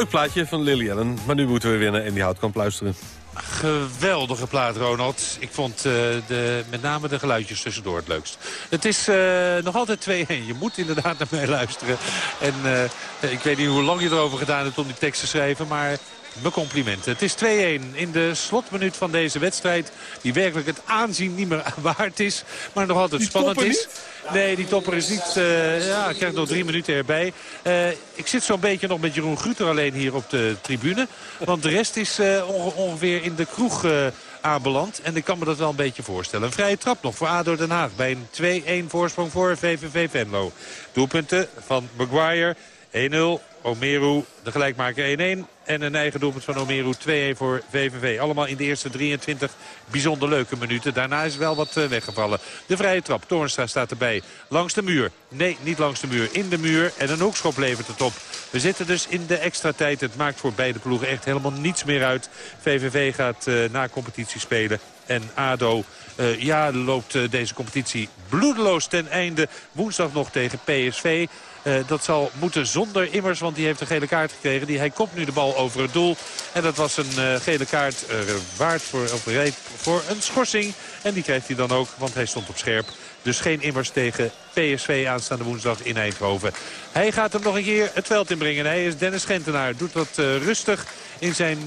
Leuk plaatje van Lily Allen. Maar nu moeten we weer naar Andy Houtkamp luisteren. Geweldige plaat, Ronald. Ik vond eh, de, met name de geluidjes tussendoor het leukst. Het is eh, nog altijd 2-1. Je moet inderdaad naar mij luisteren. En eh, ik weet niet hoe lang je erover gedaan hebt om die tekst te schrijven, maar... Mijn complimenten. Het is 2-1 in de slotminuut van deze wedstrijd. Die werkelijk het aanzien niet meer waard is. Maar nog altijd spannend is. Nee, die topper is niet... eh ja, ik krijg nog drie minuten erbij. Eh, ik zit zo'n beetje nog met Jeroen Gruter alleen hier op de tribune. Want de rest is eh, onge- ongeveer in de kroeg aanbeland. En ik kan me dat wel een beetje voorstellen. Een vrije trap nog voor ADO Den Haag. Bij een 2-1 voorsprong voor VVV Venlo. Doelpunten van Maguire. 1-0. Omeru, de gelijkmaker 1-1. En een eigen doelpunt van Omeru 2-1 voor VVV. Allemaal in de eerste 23 bijzonder leuke minuten. Daarna is wel wat eh, weggevallen. De vrije trap. Toornstra staat erbij. Langs de muur. Nee, niet langs de muur. In de muur. En een hoekschop levert het op. We zitten dus in de extra tijd. Het maakt voor beide ploegen echt helemaal niets meer uit. VVV gaat eh, na competitie spelen. En ADO eh, ja, loopt deze competitie bloedeloos ten einde. Woensdag nog tegen PSV. Eh, dat zal moeten zonder Immers, want die heeft een gele kaart gekregen. Die, hij kopt nu de bal over het doel. En dat was een eh, gele kaart eh, waard voor, voor een schorsing. En die krijgt hij dan ook, want hij stond op scherp. Dus geen Immers tegen PSV aanstaande woensdag in Eindhoven. Hij gaat hem nog een keer het veld inbrengen. Hij is Dennis Gentenaar. Doet dat rustig in zijn...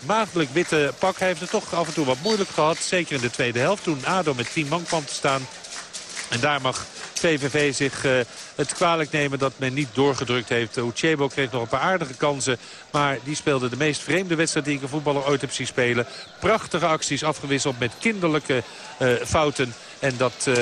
maagdelijk witte pak. Hij heeft het toch af en toe wat moeilijk gehad. Zeker in de tweede helft toen ADO met 10 man kwam te staan. En daar mag VVV zich eh, het kwalijk nemen dat men niet doorgedrukt heeft. Uchebo kreeg nog een paar aardige kansen. Maar die speelde de meest vreemde wedstrijd die ik een voetballer ooit heb zien spelen. Prachtige acties afgewisseld met kinderlijke eh, fouten. En dat eh,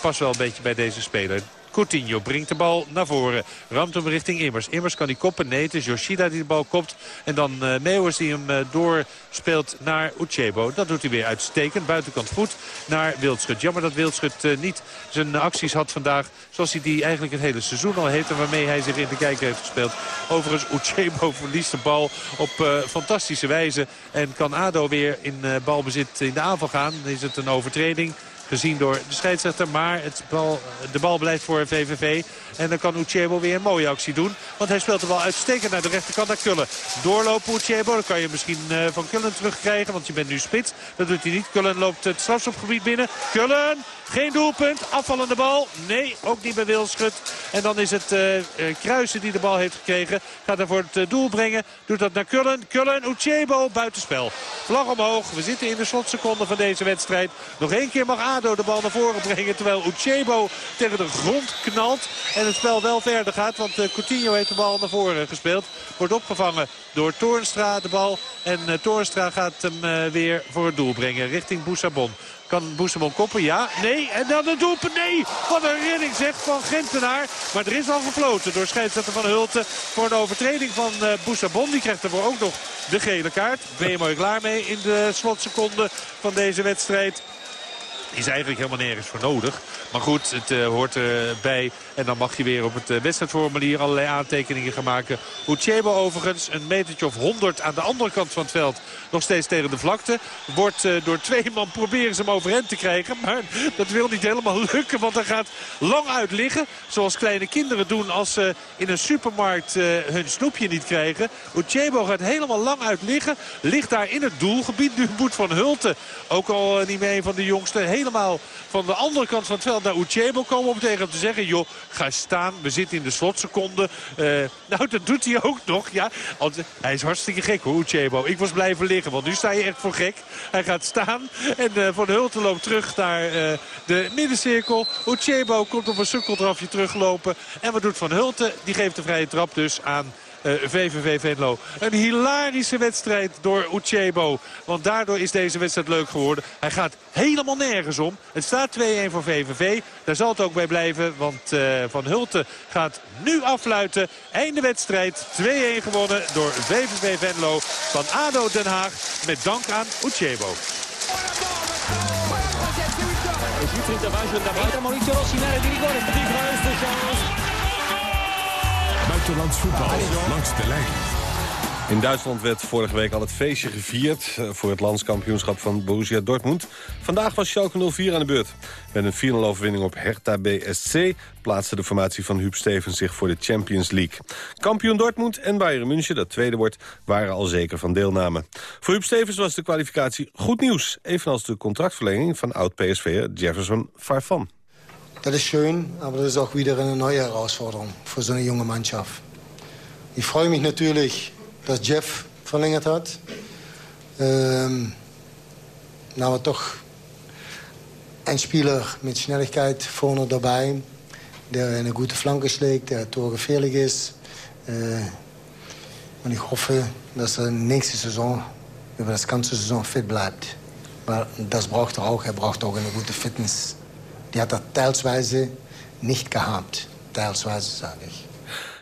past wel een beetje bij deze speler. Coutinho brengt de bal naar voren. Ramt hem richting Immers. Immers kan die koppen. Nee, het is Yoshida die de bal kopt. En dan uh, die hem uh, doorspeelt naar Uchebo. Dat doet hij weer uitstekend. Buitenkant goed naar Wildschut. Jammer dat Wildschut uh, niet zijn acties had vandaag. Zoals hij die eigenlijk het hele seizoen al heeft. En waarmee hij zich in de kijker heeft gespeeld. Overigens, Uchebo verliest de bal op fantastische wijze. En kan ADO weer in balbezit in de aanval gaan. Dan is het een overtreding gezien door de scheidsrechter. Maar het bal, de bal blijft voor VVV. En dan kan Uchebo weer een mooie actie doen. Want hij speelt de bal uitstekend naar de rechterkant naar Kullen. Doorlopen Uchebo, dan kan je misschien uh, van Kullen terugkrijgen. Want je bent nu spits. Dat doet hij niet. Kullen loopt het strafschopgebied binnen. Kullen, geen doelpunt. Afvallende bal. Nee, ook niet bij Wilschut. En dan is het uh, Kruisen die de bal heeft gekregen. Gaat er voor het doel brengen. Doet dat naar Kullen. Kullen, Uchebo, buitenspel. Vlag omhoog. We zitten in de slotseconde van deze wedstrijd. Nog één keer mag ADO de bal naar voren brengen. Terwijl Uchebo tegen de grond knalt. En het spel wel verder gaat. Want uh, Coutinho heeft de bal naar voren gespeeld. Wordt opgevangen door Toornstra de bal. En uh, Toornstra gaat hem uh, weer voor het doel brengen. Richting Boussabon. Kan Boesemon koppen? Ja. Nee. En dan een doelpunt. Nee. Wat een redding zegt van Gentenaar. Maar er is al gefloten door scheidsrechter van Hulten. Voor een overtreding van uh, Boussabon. Die krijgt ervoor ook nog de gele kaart. Ben je mooi klaar mee in de slotseconde van deze wedstrijd is eigenlijk helemaal nergens voor nodig. Maar goed, het uh, hoort erbij. En dan mag je weer op het uh, wedstrijdformulier allerlei aantekeningen gaan maken. Uchebo overigens, een metertje of 100 aan de andere kant van het veld. Nog steeds tegen de vlakte. Wordt uh, door twee man proberen ze hem overeind te krijgen. Maar dat wil niet helemaal lukken. Want hij gaat lang uit liggen. Zoals kleine kinderen doen als ze in een supermarkt hun snoepje niet krijgen. Uchebo gaat helemaal lang uit liggen. Ligt daar in het doelgebied. Nu moet Van Hulten, ook al niet meer een van de jongsten helemaal van de andere kant van het veld naar Uchebo komen. Om tegen hem te zeggen, joh, ga staan. We zitten in de slotseconde. Eh, nou, dat doet hij ook nog. Ja, hij is hartstikke gek hoor, Uchebo. Ik was blijven liggen, want nu sta je echt voor gek. Hij gaat staan en eh, Van Hulten loopt terug naar eh, de middencirkel. Uchebo komt op een sukkeldrafje teruglopen. En wat doet Van Hulten? Die geeft de vrije trap dus aan VVV Venlo. Een hilarische wedstrijd door Uchebo. Want daardoor is deze wedstrijd leuk geworden. Hij gaat helemaal nergens om. Het staat 2-1 voor VVV. Daar zal het ook bij blijven. Want eh, Van Hulten gaat nu afluiten. Einde wedstrijd. 2-1 gewonnen door VVV Venlo van ADO Den Haag. Met dank aan Uchebo. Buitenlands voetbal langs de lijn. In Duitsland werd vorige week al het feestje gevierd... eh, voor het landskampioenschap van Borussia Dortmund. Vandaag was Schalke 04 aan de beurt. Met een 4-0 overwinning op Hertha BSC... plaatste de formatie van Huub Stevens zich voor de Champions League. Kampioen Dortmund en Bayern München, dat tweede wordt... waren al zeker van deelname. Voor Huub Stevens was de kwalificatie goed nieuws. Evenals de contractverlenging van oud-PSV'er Jefferson Farfan. Das ist schön, aber das ist auch wieder eine neue Herausforderung für so eine junge Mannschaft. Ich freue mich natürlich, dass Jeff verlängert hat. Ähm, wir doch einen Spieler mit Schnelligkeit vorne dabei, der eine gute Flanke schlägt, der torgefährlich ist. Äh, und ich hoffe, dass er nächste Saison über das ganze Saison fit bleibt. Maar das braucht er auch. Er braucht auch eine gute Fitness. Die hat er teilsweise nicht gehabt. Teilsweise, sage ich.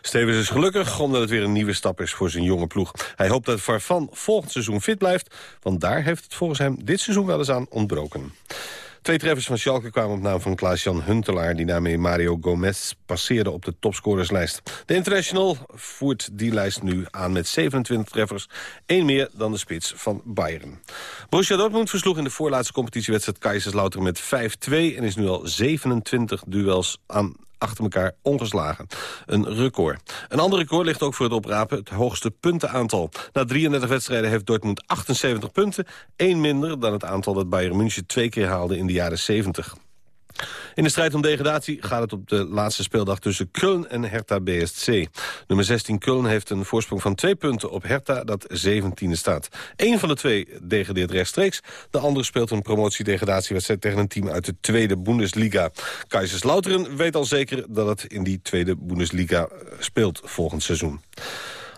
Stevens is gelukkig omdat het weer een nieuwe stap is voor zijn jonge ploeg. Hij hoopt dat Farfan volgend seizoen fit blijft... want daar heeft het volgens hem dit seizoen wel eens aan ontbroken. Twee treffers van Schalke kwamen op naam van Klaas-Jan Huntelaar... die daarmee Mario Gomez passeerde op de topscorerslijst. De International voert die lijst nu aan met 27 treffers. één meer dan de spits van Bayern. Borussia Dortmund versloeg in de voorlaatste competitiewedstrijd... Kaiserslautern met 5-2 en is nu al 27 duels aan achter elkaar ongeslagen. Een record. Een ander record ligt ook voor het oprapen, het hoogste puntenaantal. Na 33 wedstrijden heeft Dortmund 78 punten, één minder dan het aantal dat Bayern München twee keer haalde in de jaren 70. In de strijd om degradatie gaat het op de laatste speeldag tussen Köln en Hertha BSC. Nummer 16 Köln heeft een voorsprong van twee punten op Hertha dat 17e staat. Eén van de twee degradeert rechtstreeks. De andere speelt een promotiedegradatiewedstrijd tegen een team uit de tweede Bundesliga. Kaiserslautern weet al zeker dat het in die tweede Bundesliga speelt volgend seizoen.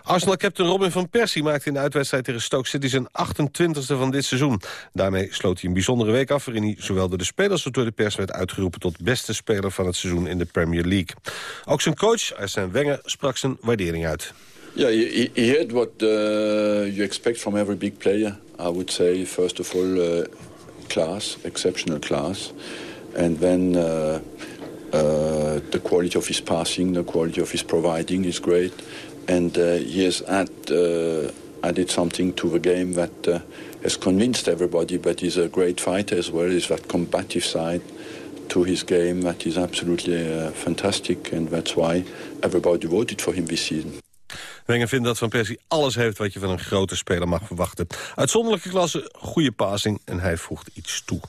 Arsenal-captain Robin van Persie maakte in de uitwedstrijd tegen Stoke City zijn 28e van dit seizoen. Daarmee sloot hij een bijzondere week af waarin hij zowel door de spelers als door de pers werd uitgeroepen tot beste speler van het seizoen in de Premier League. Ook zijn coach, Arsène Wenger, sprak zijn waardering uit. Yeah, he, had what you expect from every big player. I would say, first of all, uh, class, exceptional class. And then uh, uh, the quality of his passing, the quality of his providing is great. And uh, he has add, uh, added something to the game that uh, has convinced everybody, but he's a great fighter as well. Is that combative side to his game that is absolutely uh, fantastic. And that's why everybody voted for him this season. Wenger vindt dat Van Persie alles heeft wat je van een grote speler mag verwachten. Uitzonderlijke klasse, goede passing en hij voegt iets toe.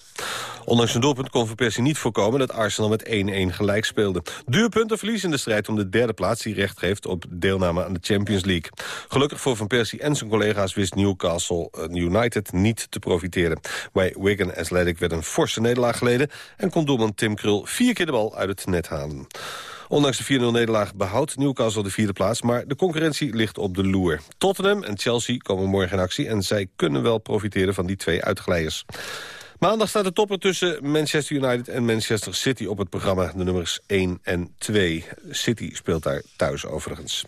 Ondanks zijn doelpunt kon Van Persie niet voorkomen dat Arsenal met 1-1 gelijk speelde. Duur puntenverlies in de strijd om de derde plaats die recht geeft op deelname aan de Champions League. Gelukkig voor Van Persie en zijn collega's wist Newcastle eh, United niet te profiteren. Bij Wigan Athletic werd een forse nederlaag geleden en kon doelman Tim Krul vier keer de bal uit het net halen. Ondanks de 4-0 nederlaag behoudt Newcastle de vierde plaats... maar de concurrentie ligt op de loer. Tottenham en Chelsea komen morgen in actie... en zij kunnen wel profiteren van die twee uitglijders. Maandag staat de topper tussen Manchester United en Manchester City op het programma. De nummers 1 en 2. City speelt daar thuis overigens.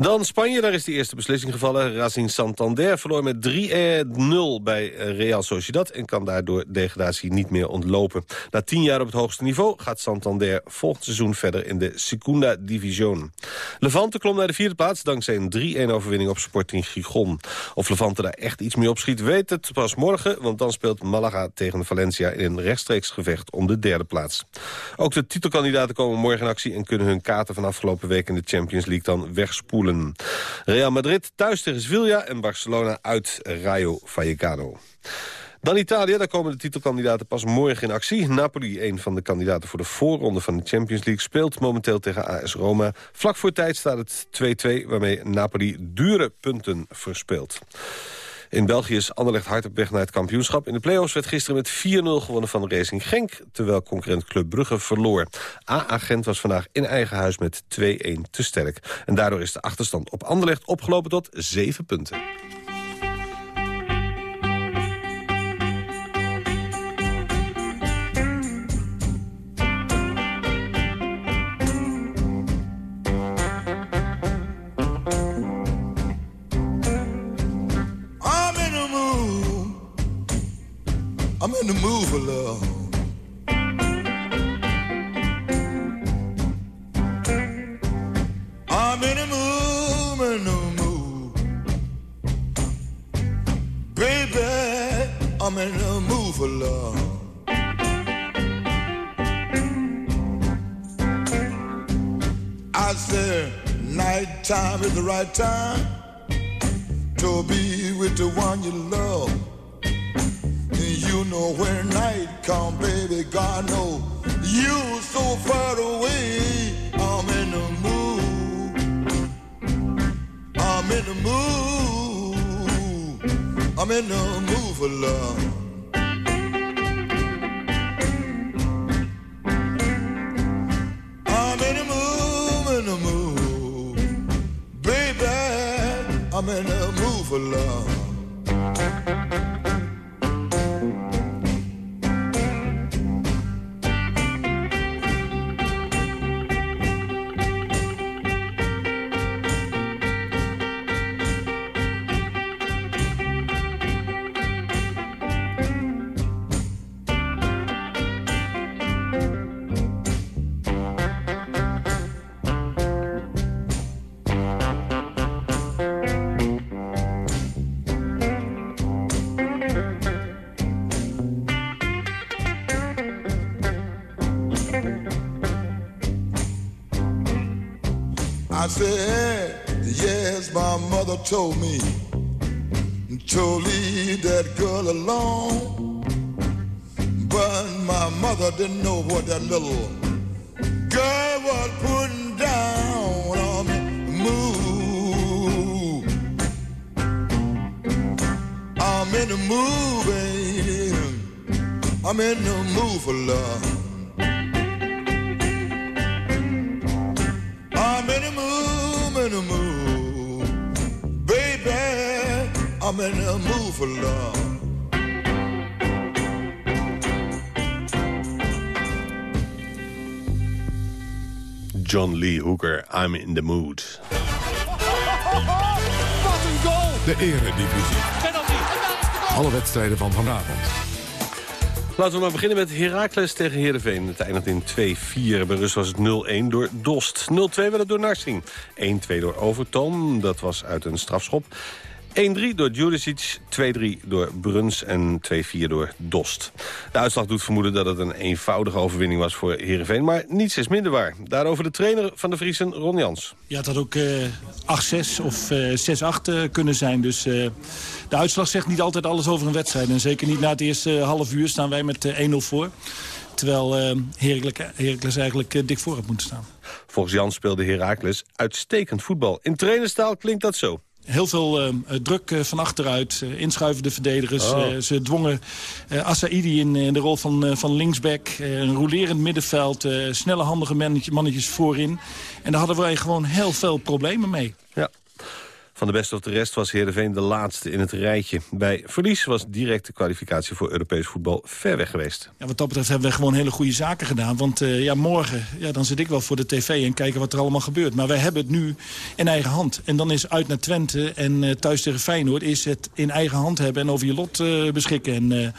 Dan Spanje, daar is de eerste beslissing gevallen. Racing Santander verloor met 3-0 bij Real Sociedad... en kan daardoor degradatie niet meer ontlopen. Na tien jaar op het hoogste niveau gaat Santander volgend seizoen verder in de Segunda División. Levante klom naar de vierde plaats dankzij een 3-1 overwinning op Sporting Gijon. Of Levante daar echt iets mee opschiet, weet het pas morgen... want dan speelt Malaga tegen Valencia in een rechtstreeks gevecht om de derde plaats. Ook de titelkandidaten komen morgen in actie... en kunnen hun kaarten van afgelopen week in de Champions League dan wegspoelen. Real Madrid thuis tegen Sevilla en Barcelona uit Rayo Vallecano. Dan Italië, daar komen de titelkandidaten pas morgen in actie. Napoli, een van de kandidaten voor de voorronde van de Champions League... speelt momenteel tegen AS Roma. Vlak voor tijd staat het 2-2, waarmee Napoli dure punten verspeelt. In België is Anderlecht hard op weg naar het kampioenschap. In de play-offs werd gisteren met 4-0 gewonnen van Racing Genk... terwijl concurrent Club Brugge verloor. A-agent was vandaag in eigen huis met 2-1 te sterk. En daardoor is de achterstand op Anderlecht opgelopen tot 7 punten. Right time to be with the one you love. You know when night come, baby, God know you so far away. I'm in the mood. I'm in the mood. I'm in the mood for love. Love. Told me to leave that girl alone. But my mother didn't know what that little girl was putting down on me. Move. I'm in the mood, baby. I'm in the mood for love. John Lee Hooker, I'm in the mood. Wat een goal! De eredivisie. Alle wedstrijden van vanavond. Laten we maar beginnen met Heracles tegen Heerenveen. Het eindigt in 2-4. Bij rust was het 0-1 door Dost. 0-2 werd het door Narsing. 1-2 door Overtoom. Dat was uit een strafschop. 1-3 door Juricic, 2-3 door Bruns en 2-4 door Dost. De uitslag doet vermoeden dat het een eenvoudige overwinning was voor Heerenveen. Maar niets is minder waar. Daarover de trainer van de Friesen, Ron Jans. Ja, het had ook eh 8-6 of eh 6-8 eh, kunnen zijn. Dus eh, de uitslag zegt niet altijd alles over een wedstrijd. En zeker niet na het eerste eh, half uur staan wij met eh, 1-0 voor. Terwijl eh Heracles, eigenlijk eh, dik voor had moeten staan. Volgens Jans speelde Heracles uitstekend voetbal. In trainerstaal klinkt dat zo. Heel veel eh, druk eh, van achteruit, eh, inschuivende verdedigers. Oh. Ze dwongen Assaidi in, in de rol van, van linksback. een rolerend middenveld, snelle handige mannetje- mannetjes voorin. En daar hadden wij gewoon heel veel problemen mee. Ja. Van de beste of de rest was Heerenveen de laatste in het rijtje. Bij verlies was direct de kwalificatie voor Europees voetbal ver weg geweest. Ja, wat dat betreft hebben we gewoon hele goede zaken gedaan. Want eh, ja, morgen ja, dan zit ik wel voor de tv en kijken wat er allemaal gebeurt. Maar wij hebben het nu in eigen hand. En dan is uit naar Twente en eh, thuis tegen Feyenoord... is het in eigen hand hebben en over je lot eh, beschikken. En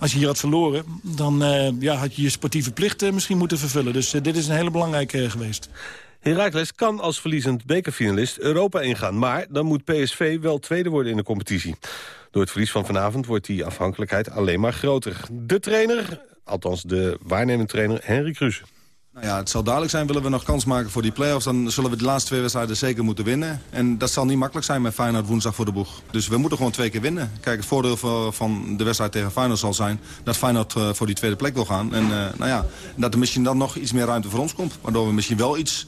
als je hier had verloren, dan ja, had je je sportieve plicht eh, misschien moeten vervullen. Dus dit is een hele belangrijke geweest. Heracles kan als verliezend bekerfinalist Europa ingaan. Maar dan moet PSV wel tweede worden in de competitie. Door het verlies van vanavond wordt die afhankelijkheid alleen maar groter. De trainer, althans de waarnemend trainer, Henry Kruse. Nou ja, het zal duidelijk zijn, willen we nog kans maken voor die play-offs... dan zullen we de laatste twee wedstrijden zeker moeten winnen. En dat zal niet makkelijk zijn met Feyenoord woensdag voor de boeg. Dus we moeten gewoon twee keer winnen. Kijk, het voordeel van de wedstrijd tegen Feyenoord zal zijn... dat Feyenoord eh, voor die tweede plek wil gaan. En uh, nou ja, dat er misschien dan nog iets meer ruimte voor ons komt. Waardoor we misschien wel iets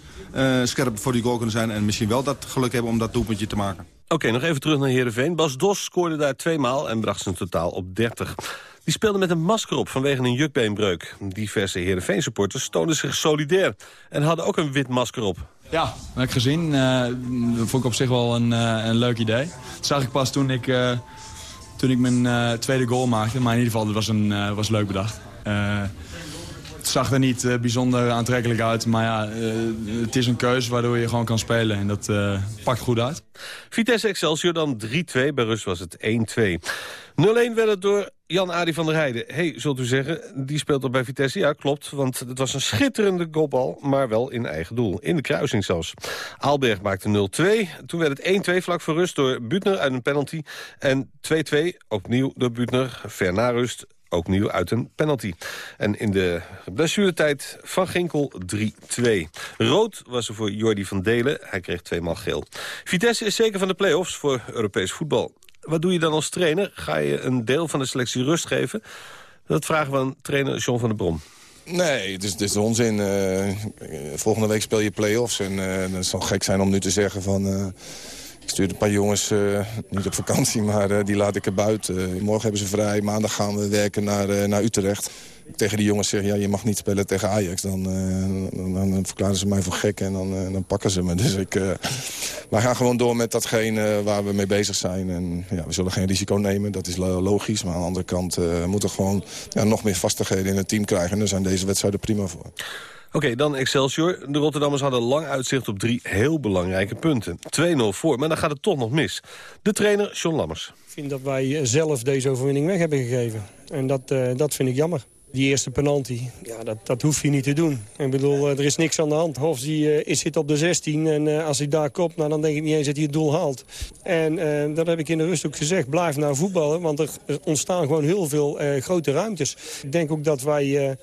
scherper voor die goal kunnen zijn... en misschien wel dat geluk hebben om dat doelpuntje te maken. Oké, nog even terug naar Heerenveen. Bas Dos scoorde daar twee maal en bracht zijn totaal op 30. Die speelde met een masker op vanwege een jukbeenbreuk. Diverse Heerenveen-supporters toonden zich solidair... en hadden ook een wit masker op. Ja, dat heb ik gezien. Uh, dat vond ik op zich wel een, uh, een leuk idee. Dat zag ik pas toen ik, uh, toen ik mijn tweede goal maakte. Maar in ieder geval, dat was, een, was leuk bedacht. Het zag er niet bijzonder aantrekkelijk uit. Maar ja, het is een keuze waardoor je gewoon kan spelen. En dat pakt goed uit. Vitesse Excelsior dan 3-2. Bij Rus was het 1-2. 0-1 werd het door Jan-Adi van der Heijden. hey, zult u zeggen, die speelt al bij Vitesse? Ja, klopt, want het was een schitterende goalbal... maar wel in eigen doel, in de kruising zelfs. Aalberg maakte 0-2. Toen werd het 1-2 vlak voor rust door Butner uit een penalty. En 2-2, opnieuw door Butner, ver na rust ook nieuw uit een penalty. En in de blessuretijd van Ginkel 3-2. Rood was er voor Jordi van Delen. Hij kreeg tweemaal geel. Vitesse is zeker van de play-offs voor Europees voetbal. Wat doe je dan als trainer? Ga je een deel van de selectie rust geven? Dat vragen we aan trainer John van der Brom. Nee, het is, het is onzin. Uh, volgende week speel je play-offs. En uh, het zal gek zijn om nu te zeggen van... ik stuur een paar jongens, niet op vakantie, maar die laat ik er buiten. morgen hebben ze vrij, maandag gaan we werken naar, naar Utrecht tegen die jongens zeg, ja, je mag niet spelen tegen Ajax. Dan, uh, dan, verklaren ze mij voor gek en dan, dan pakken ze me. Dus ik, wij gaan gewoon door met datgene waar we mee bezig zijn. En ja, we zullen geen risico nemen, dat is logisch. Maar aan de andere kant moeten we gewoon ja, nog meer vastigheden in het team krijgen. En daar zijn deze wedstrijden prima voor. Oké, dan Excelsior. De Rotterdammers hadden lang uitzicht op drie heel belangrijke punten. 2-0 voor, maar dan gaat het toch nog mis. De trainer, John Lammers. Ik vind dat wij zelf deze overwinning weg hebben gegeven. En dat, dat vind ik jammer. Die eerste penalty, ja, dat, dat hoef je niet te doen. Ik bedoel, er is niks aan de hand. Hofs uh, zit op de 16 en als hij daar kopt, nou, dan denk ik niet eens dat hij het doel haalt. En uh, dat heb ik in de rust ook gezegd. Blijf nou voetballen, want er ontstaan gewoon heel veel grote ruimtes. Ik denk ook dat wij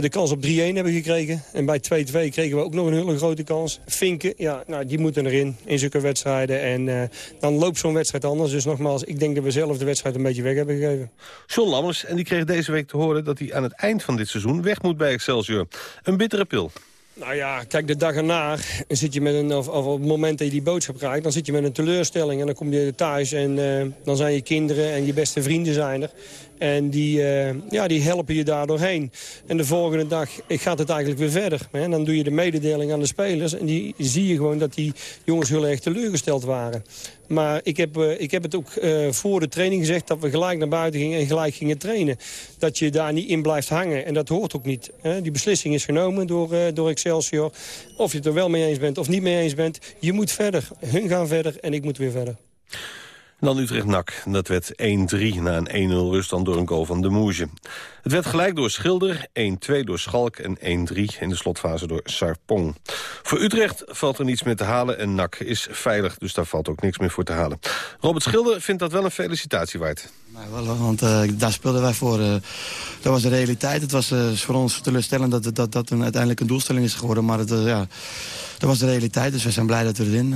de kans op 3-1 hebben gekregen. En bij 2-2 kregen we ook nog een hele grote kans. Vinken, ja, nou, die moeten erin in zulke wedstrijden. En uh, dan loopt zo'n wedstrijd anders. Dus nogmaals, ik denk dat we zelf de wedstrijd een beetje weg hebben gegeven. John Lammers, en die kreeg deze week te horen dat hij aan het eind van dit seizoen weg moet bij Excelsior. Een bittere pil. Nou ja, kijk, de dag erna zit je met een, of, of, op het moment dat je die boodschap krijgt... dan zit je met een teleurstelling en dan kom je thuis en uh, dan zijn je kinderen en je beste vrienden zijn er. En die, uh, ja, die helpen je daar doorheen. En de volgende dag gaat het eigenlijk weer verder. Hè? Dan doe je de mededeling aan de spelers. En die zie je gewoon dat die jongens heel erg teleurgesteld waren. Maar ik heb, uh, ik heb het ook uh, voor de training gezegd... dat we gelijk naar buiten gingen en gelijk gingen trainen. Dat je daar niet in blijft hangen. En dat hoort ook niet. Hè? Die beslissing is genomen door, door Excelsior. Of je het er wel mee eens bent of niet mee eens bent. Je moet verder. Hun gaan verder en ik moet weer verder. Dan Utrecht-Nak. Dat werd 1-3 na een 1-0 rust dan door een goal van de Moege. Het werd gelijk door Schilder, 1-2 door Schalk en 1-3 in de slotfase door Sarpong. Voor Utrecht valt er niets meer te halen en Nak is veilig, dus daar valt ook niks meer voor te halen. Robert Schilder vindt dat wel een felicitatie waard. Nee, wel, want uh, daar speelden wij voor. Uh, dat was de realiteit. Het was voor ons teleurstellend dat dat, dat een, uiteindelijk een doelstelling is geworden. Maar het, ja, dat was de realiteit, dus we zijn blij dat we erin,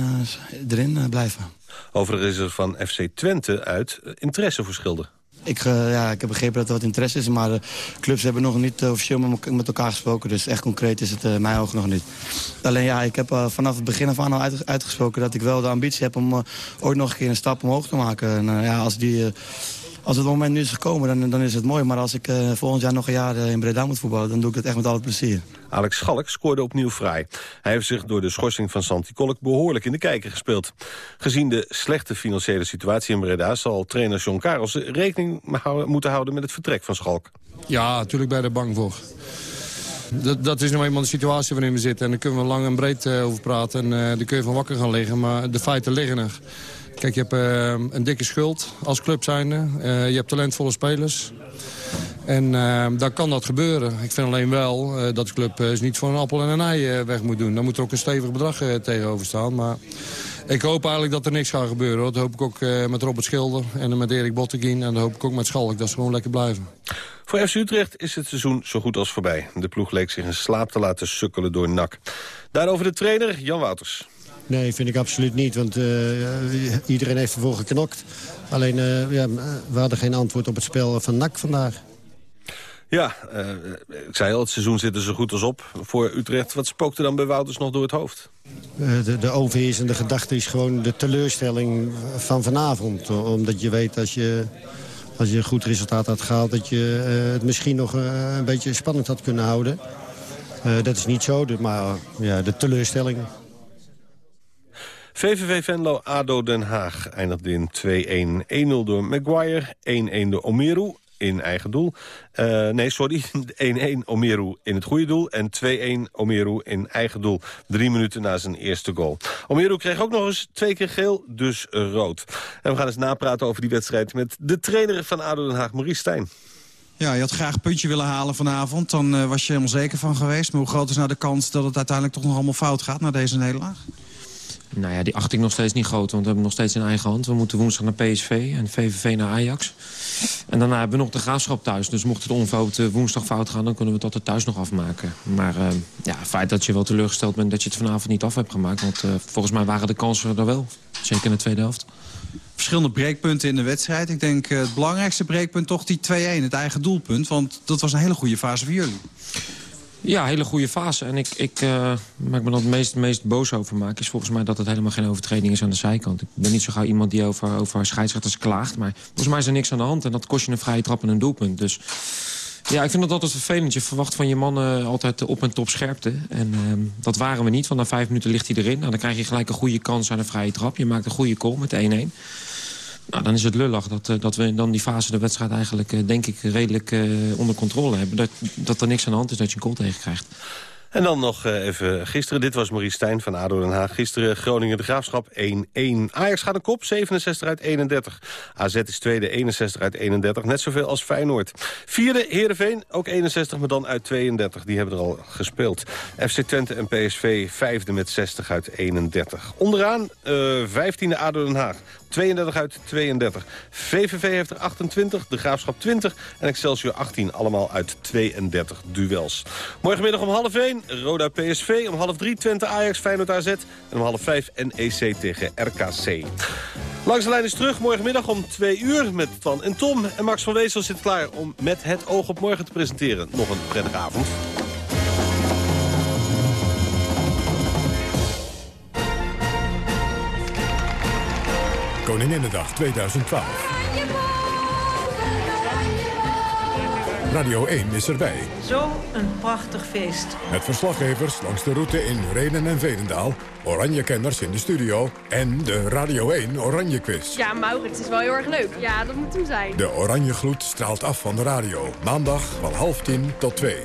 erin blijven. Overigens is er van FC Twente uit interesse voor Schilder. Ik, uh, ja, ik heb begrepen dat er wat interesse is, maar de clubs hebben nog niet officieel met, elkaar gesproken. Dus echt concreet is het mijn ogen nog niet. Alleen ja, ik heb vanaf het begin af aan al uit, uitgesproken dat ik wel de ambitie heb om ooit nog een keer een stap omhoog te maken. En ja, als die als het moment nu is gekomen, dan, dan is het mooi. Maar als ik uh, volgend jaar nog een jaar uh, in Breda moet voetballen... dan doe ik het echt met alle plezier. Alex Schalk scoorde opnieuw vrij. Hij heeft zich door de schorsing van Santi Kolk behoorlijk in de kijker gespeeld. Gezien de slechte financiële situatie in Breda... zal trainer John Karelsen rekening moeten houden met het vertrek van Schalk. Ja, natuurlijk ben je er bang voor. Dat, dat, is nou eenmaal de situatie waarin we zitten. En daar kunnen we lang en breed uh, over praten. En uh, daar kun je van wakker gaan liggen. Maar de feiten liggen er. Kijk, je hebt uh, een dikke schuld als club zijnde. Uh, je hebt talentvolle spelers. En uh, dan kan dat gebeuren. Ik vind alleen wel dat de club niet voor een appel en een ei weg moet doen. Dan moet er ook een stevig bedrag tegenover staan. Maar ik hoop eigenlijk dat er niks gaat gebeuren. Dat hoop ik ook met Robert Schilder en met Erik Botteguin. En dat hoop ik ook met Schalk, dat ze gewoon lekker blijven. Voor FC Utrecht is het seizoen zo goed als voorbij. De ploeg leek zich in slaap te laten sukkelen door NAC. Daarover de trainer Jan Wouters. Nee, vind ik absoluut niet. Want eh, iedereen heeft ervoor geknokt. Alleen, eh, ja, we hadden geen antwoord op het spel van NAC vandaag. Ja, eh, ik zei al, het seizoen zit er zo goed als op voor Utrecht. Wat spookte dan bij Wouters nog door het hoofd? Eh, de, de overheersende gedachte is gewoon de teleurstelling van vanavond. Omdat je weet als je, als je een goed resultaat had gehaald... dat je eh, het misschien nog eh, een beetje spannend had kunnen houden. Eh, dat is niet zo, maar ja, de teleurstelling. VVV Venlo, ADO Den Haag eindigde in 2-1. 1-0 door Maguire, 1-1 door Omeru in eigen doel. Eh, nee, sorry, 1-1 Omeru in het goede doel en 2-1 Omeru in eigen doel. Drie minuten na zijn eerste goal. Omeru kreeg ook nog eens twee keer geel, dus rood. En we gaan eens napraten over die wedstrijd met de trainer van ADO Den Haag, Maurice Stijn. Ja, je had graag een puntje willen halen vanavond. Dan eh, was je helemaal zeker van geweest. Maar hoe groot is nou de kans dat het uiteindelijk toch nog allemaal fout gaat... na deze nederlaag? Nou ja, die acht ik nog steeds niet groot, want we hebben nog steeds in eigen hand. We moeten woensdag naar PSV en VVV naar Ajax. En daarna hebben we nog de graafschap thuis. Dus mocht het onfout eh, woensdag fout gaan, dan kunnen we het altijd thuis nog afmaken. Maar eh, ja, feit dat je wel teleurgesteld bent dat je het vanavond niet af hebt gemaakt. Want eh, volgens mij waren de kansen er wel. Zeker in de tweede helft. Verschillende breekpunten in de wedstrijd. Ik denk het belangrijkste breekpunt toch die 2-1, het eigen doelpunt. Want dat was een hele goede fase voor jullie. Ja, hele goede fase. En ik, ik waar ik me dan het meest, meest boos over maak... is volgens mij dat het helemaal geen overtreding is aan de zijkant. Ik ben niet zo gauw iemand die over, over scheidsrechters klaagt. Maar volgens mij is er niks aan de hand. En dat kost je een vrije trap en een doelpunt. Dus ja, ik vind het altijd vervelend. Je verwacht van je mannen altijd op en top scherpte. En uh, dat waren we niet, want na vijf minuten ligt hij erin. Nou, dan krijg je gelijk een goede kans aan een vrije trap. Je maakt een goede goal met 1-1. Nou, dan is het lullig dat, uh, dat we dan die fase de wedstrijd eigenlijk, uh, denk ik, redelijk uh, onder controle hebben. Dat, dat er niks aan de hand is dat je een goal tegenkrijgt. En dan nog even gisteren. Dit was Maurice Stijn van ADO Den Haag. Gisteren Groningen de Graafschap 1-1. Ajax gaat een kop, 67 uit 31. AZ is tweede, 61 uit 31. Net zoveel als Feyenoord. Vierde Heerenveen, ook 61, maar dan uit 32. Die hebben er al gespeeld. FC Twente en PSV vijfde met 60 uit 31. Onderaan uh, 15e ADO Den Haag. 32 uit 32. VVV heeft er 28, de Graafschap 20 en Excelsior 18. Allemaal uit 32 duels. Morgenmiddag om half 1, Roda PSV. Om half 3 Twente Ajax, Feyenoord AZ. En om half 5 NEC tegen RKC. Langs de lijn is terug, morgenmiddag om 2 uur met Twan en Tom. En Max van Wezel zit klaar om met het oog op morgen te presenteren. Nog een prettige avond. Koninginnedag 2012. Radio 1 is erbij. Zo een prachtig feest. Met verslaggevers langs de route in Renen en Veenendaal... Oranje-kenners in de studio en de Radio 1 Oranje Quiz. Ja, Maurits is wel heel erg leuk. Ja, dat moet hem zijn. De Oranje Gloed straalt af van de radio. Maandag van half tien tot twee.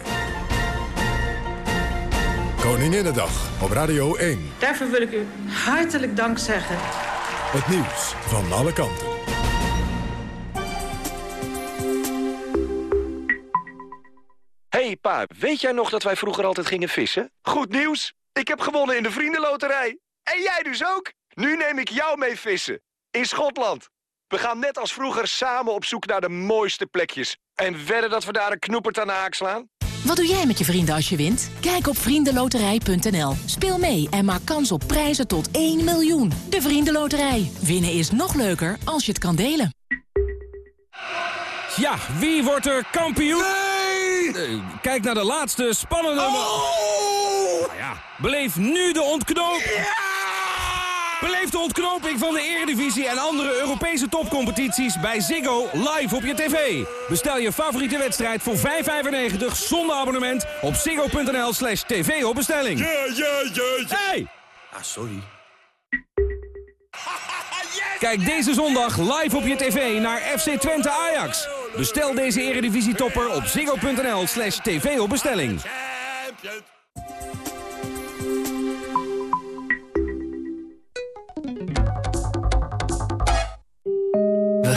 Koninginnedag op Radio 1. Daarvoor wil ik u hartelijk dank zeggen. Het nieuws van alle kanten. hey pa, weet jij nog dat wij vroeger altijd gingen vissen? Goed nieuws! Ik heb gewonnen in de Vriendenloterij. En jij dus ook? Nu neem ik jou mee vissen. In Schotland. We gaan net als vroeger samen op zoek naar de mooiste plekjes. En wedden dat we daar een knoepert aan de haak slaan? Wat doe jij met je vrienden als je wint? Kijk op vriendenloterij.nl. Speel mee en maak kans op prijzen tot 1 miljoen. De Vriendenloterij. Winnen is nog leuker als je het kan delen. Ja, wie wordt er kampioen? Nee! Kijk naar de laatste spannende... Oh! Nou ja, beleef nu de ontknoping. Ja! De ontknoping van de Eredivisie en andere Europese topcompetities bij Ziggo live op je tv. Bestel je favoriete wedstrijd voor 5,95 zonder abonnement op ziggo.nl slash tv op bestelling. Ja, ja, ja, ja. Hey! Ah, sorry. Kijk deze zondag live op je tv naar FC Twente Ajax. Bestel deze Eredivisie-topper op ziggo.nl slash tv op bestelling.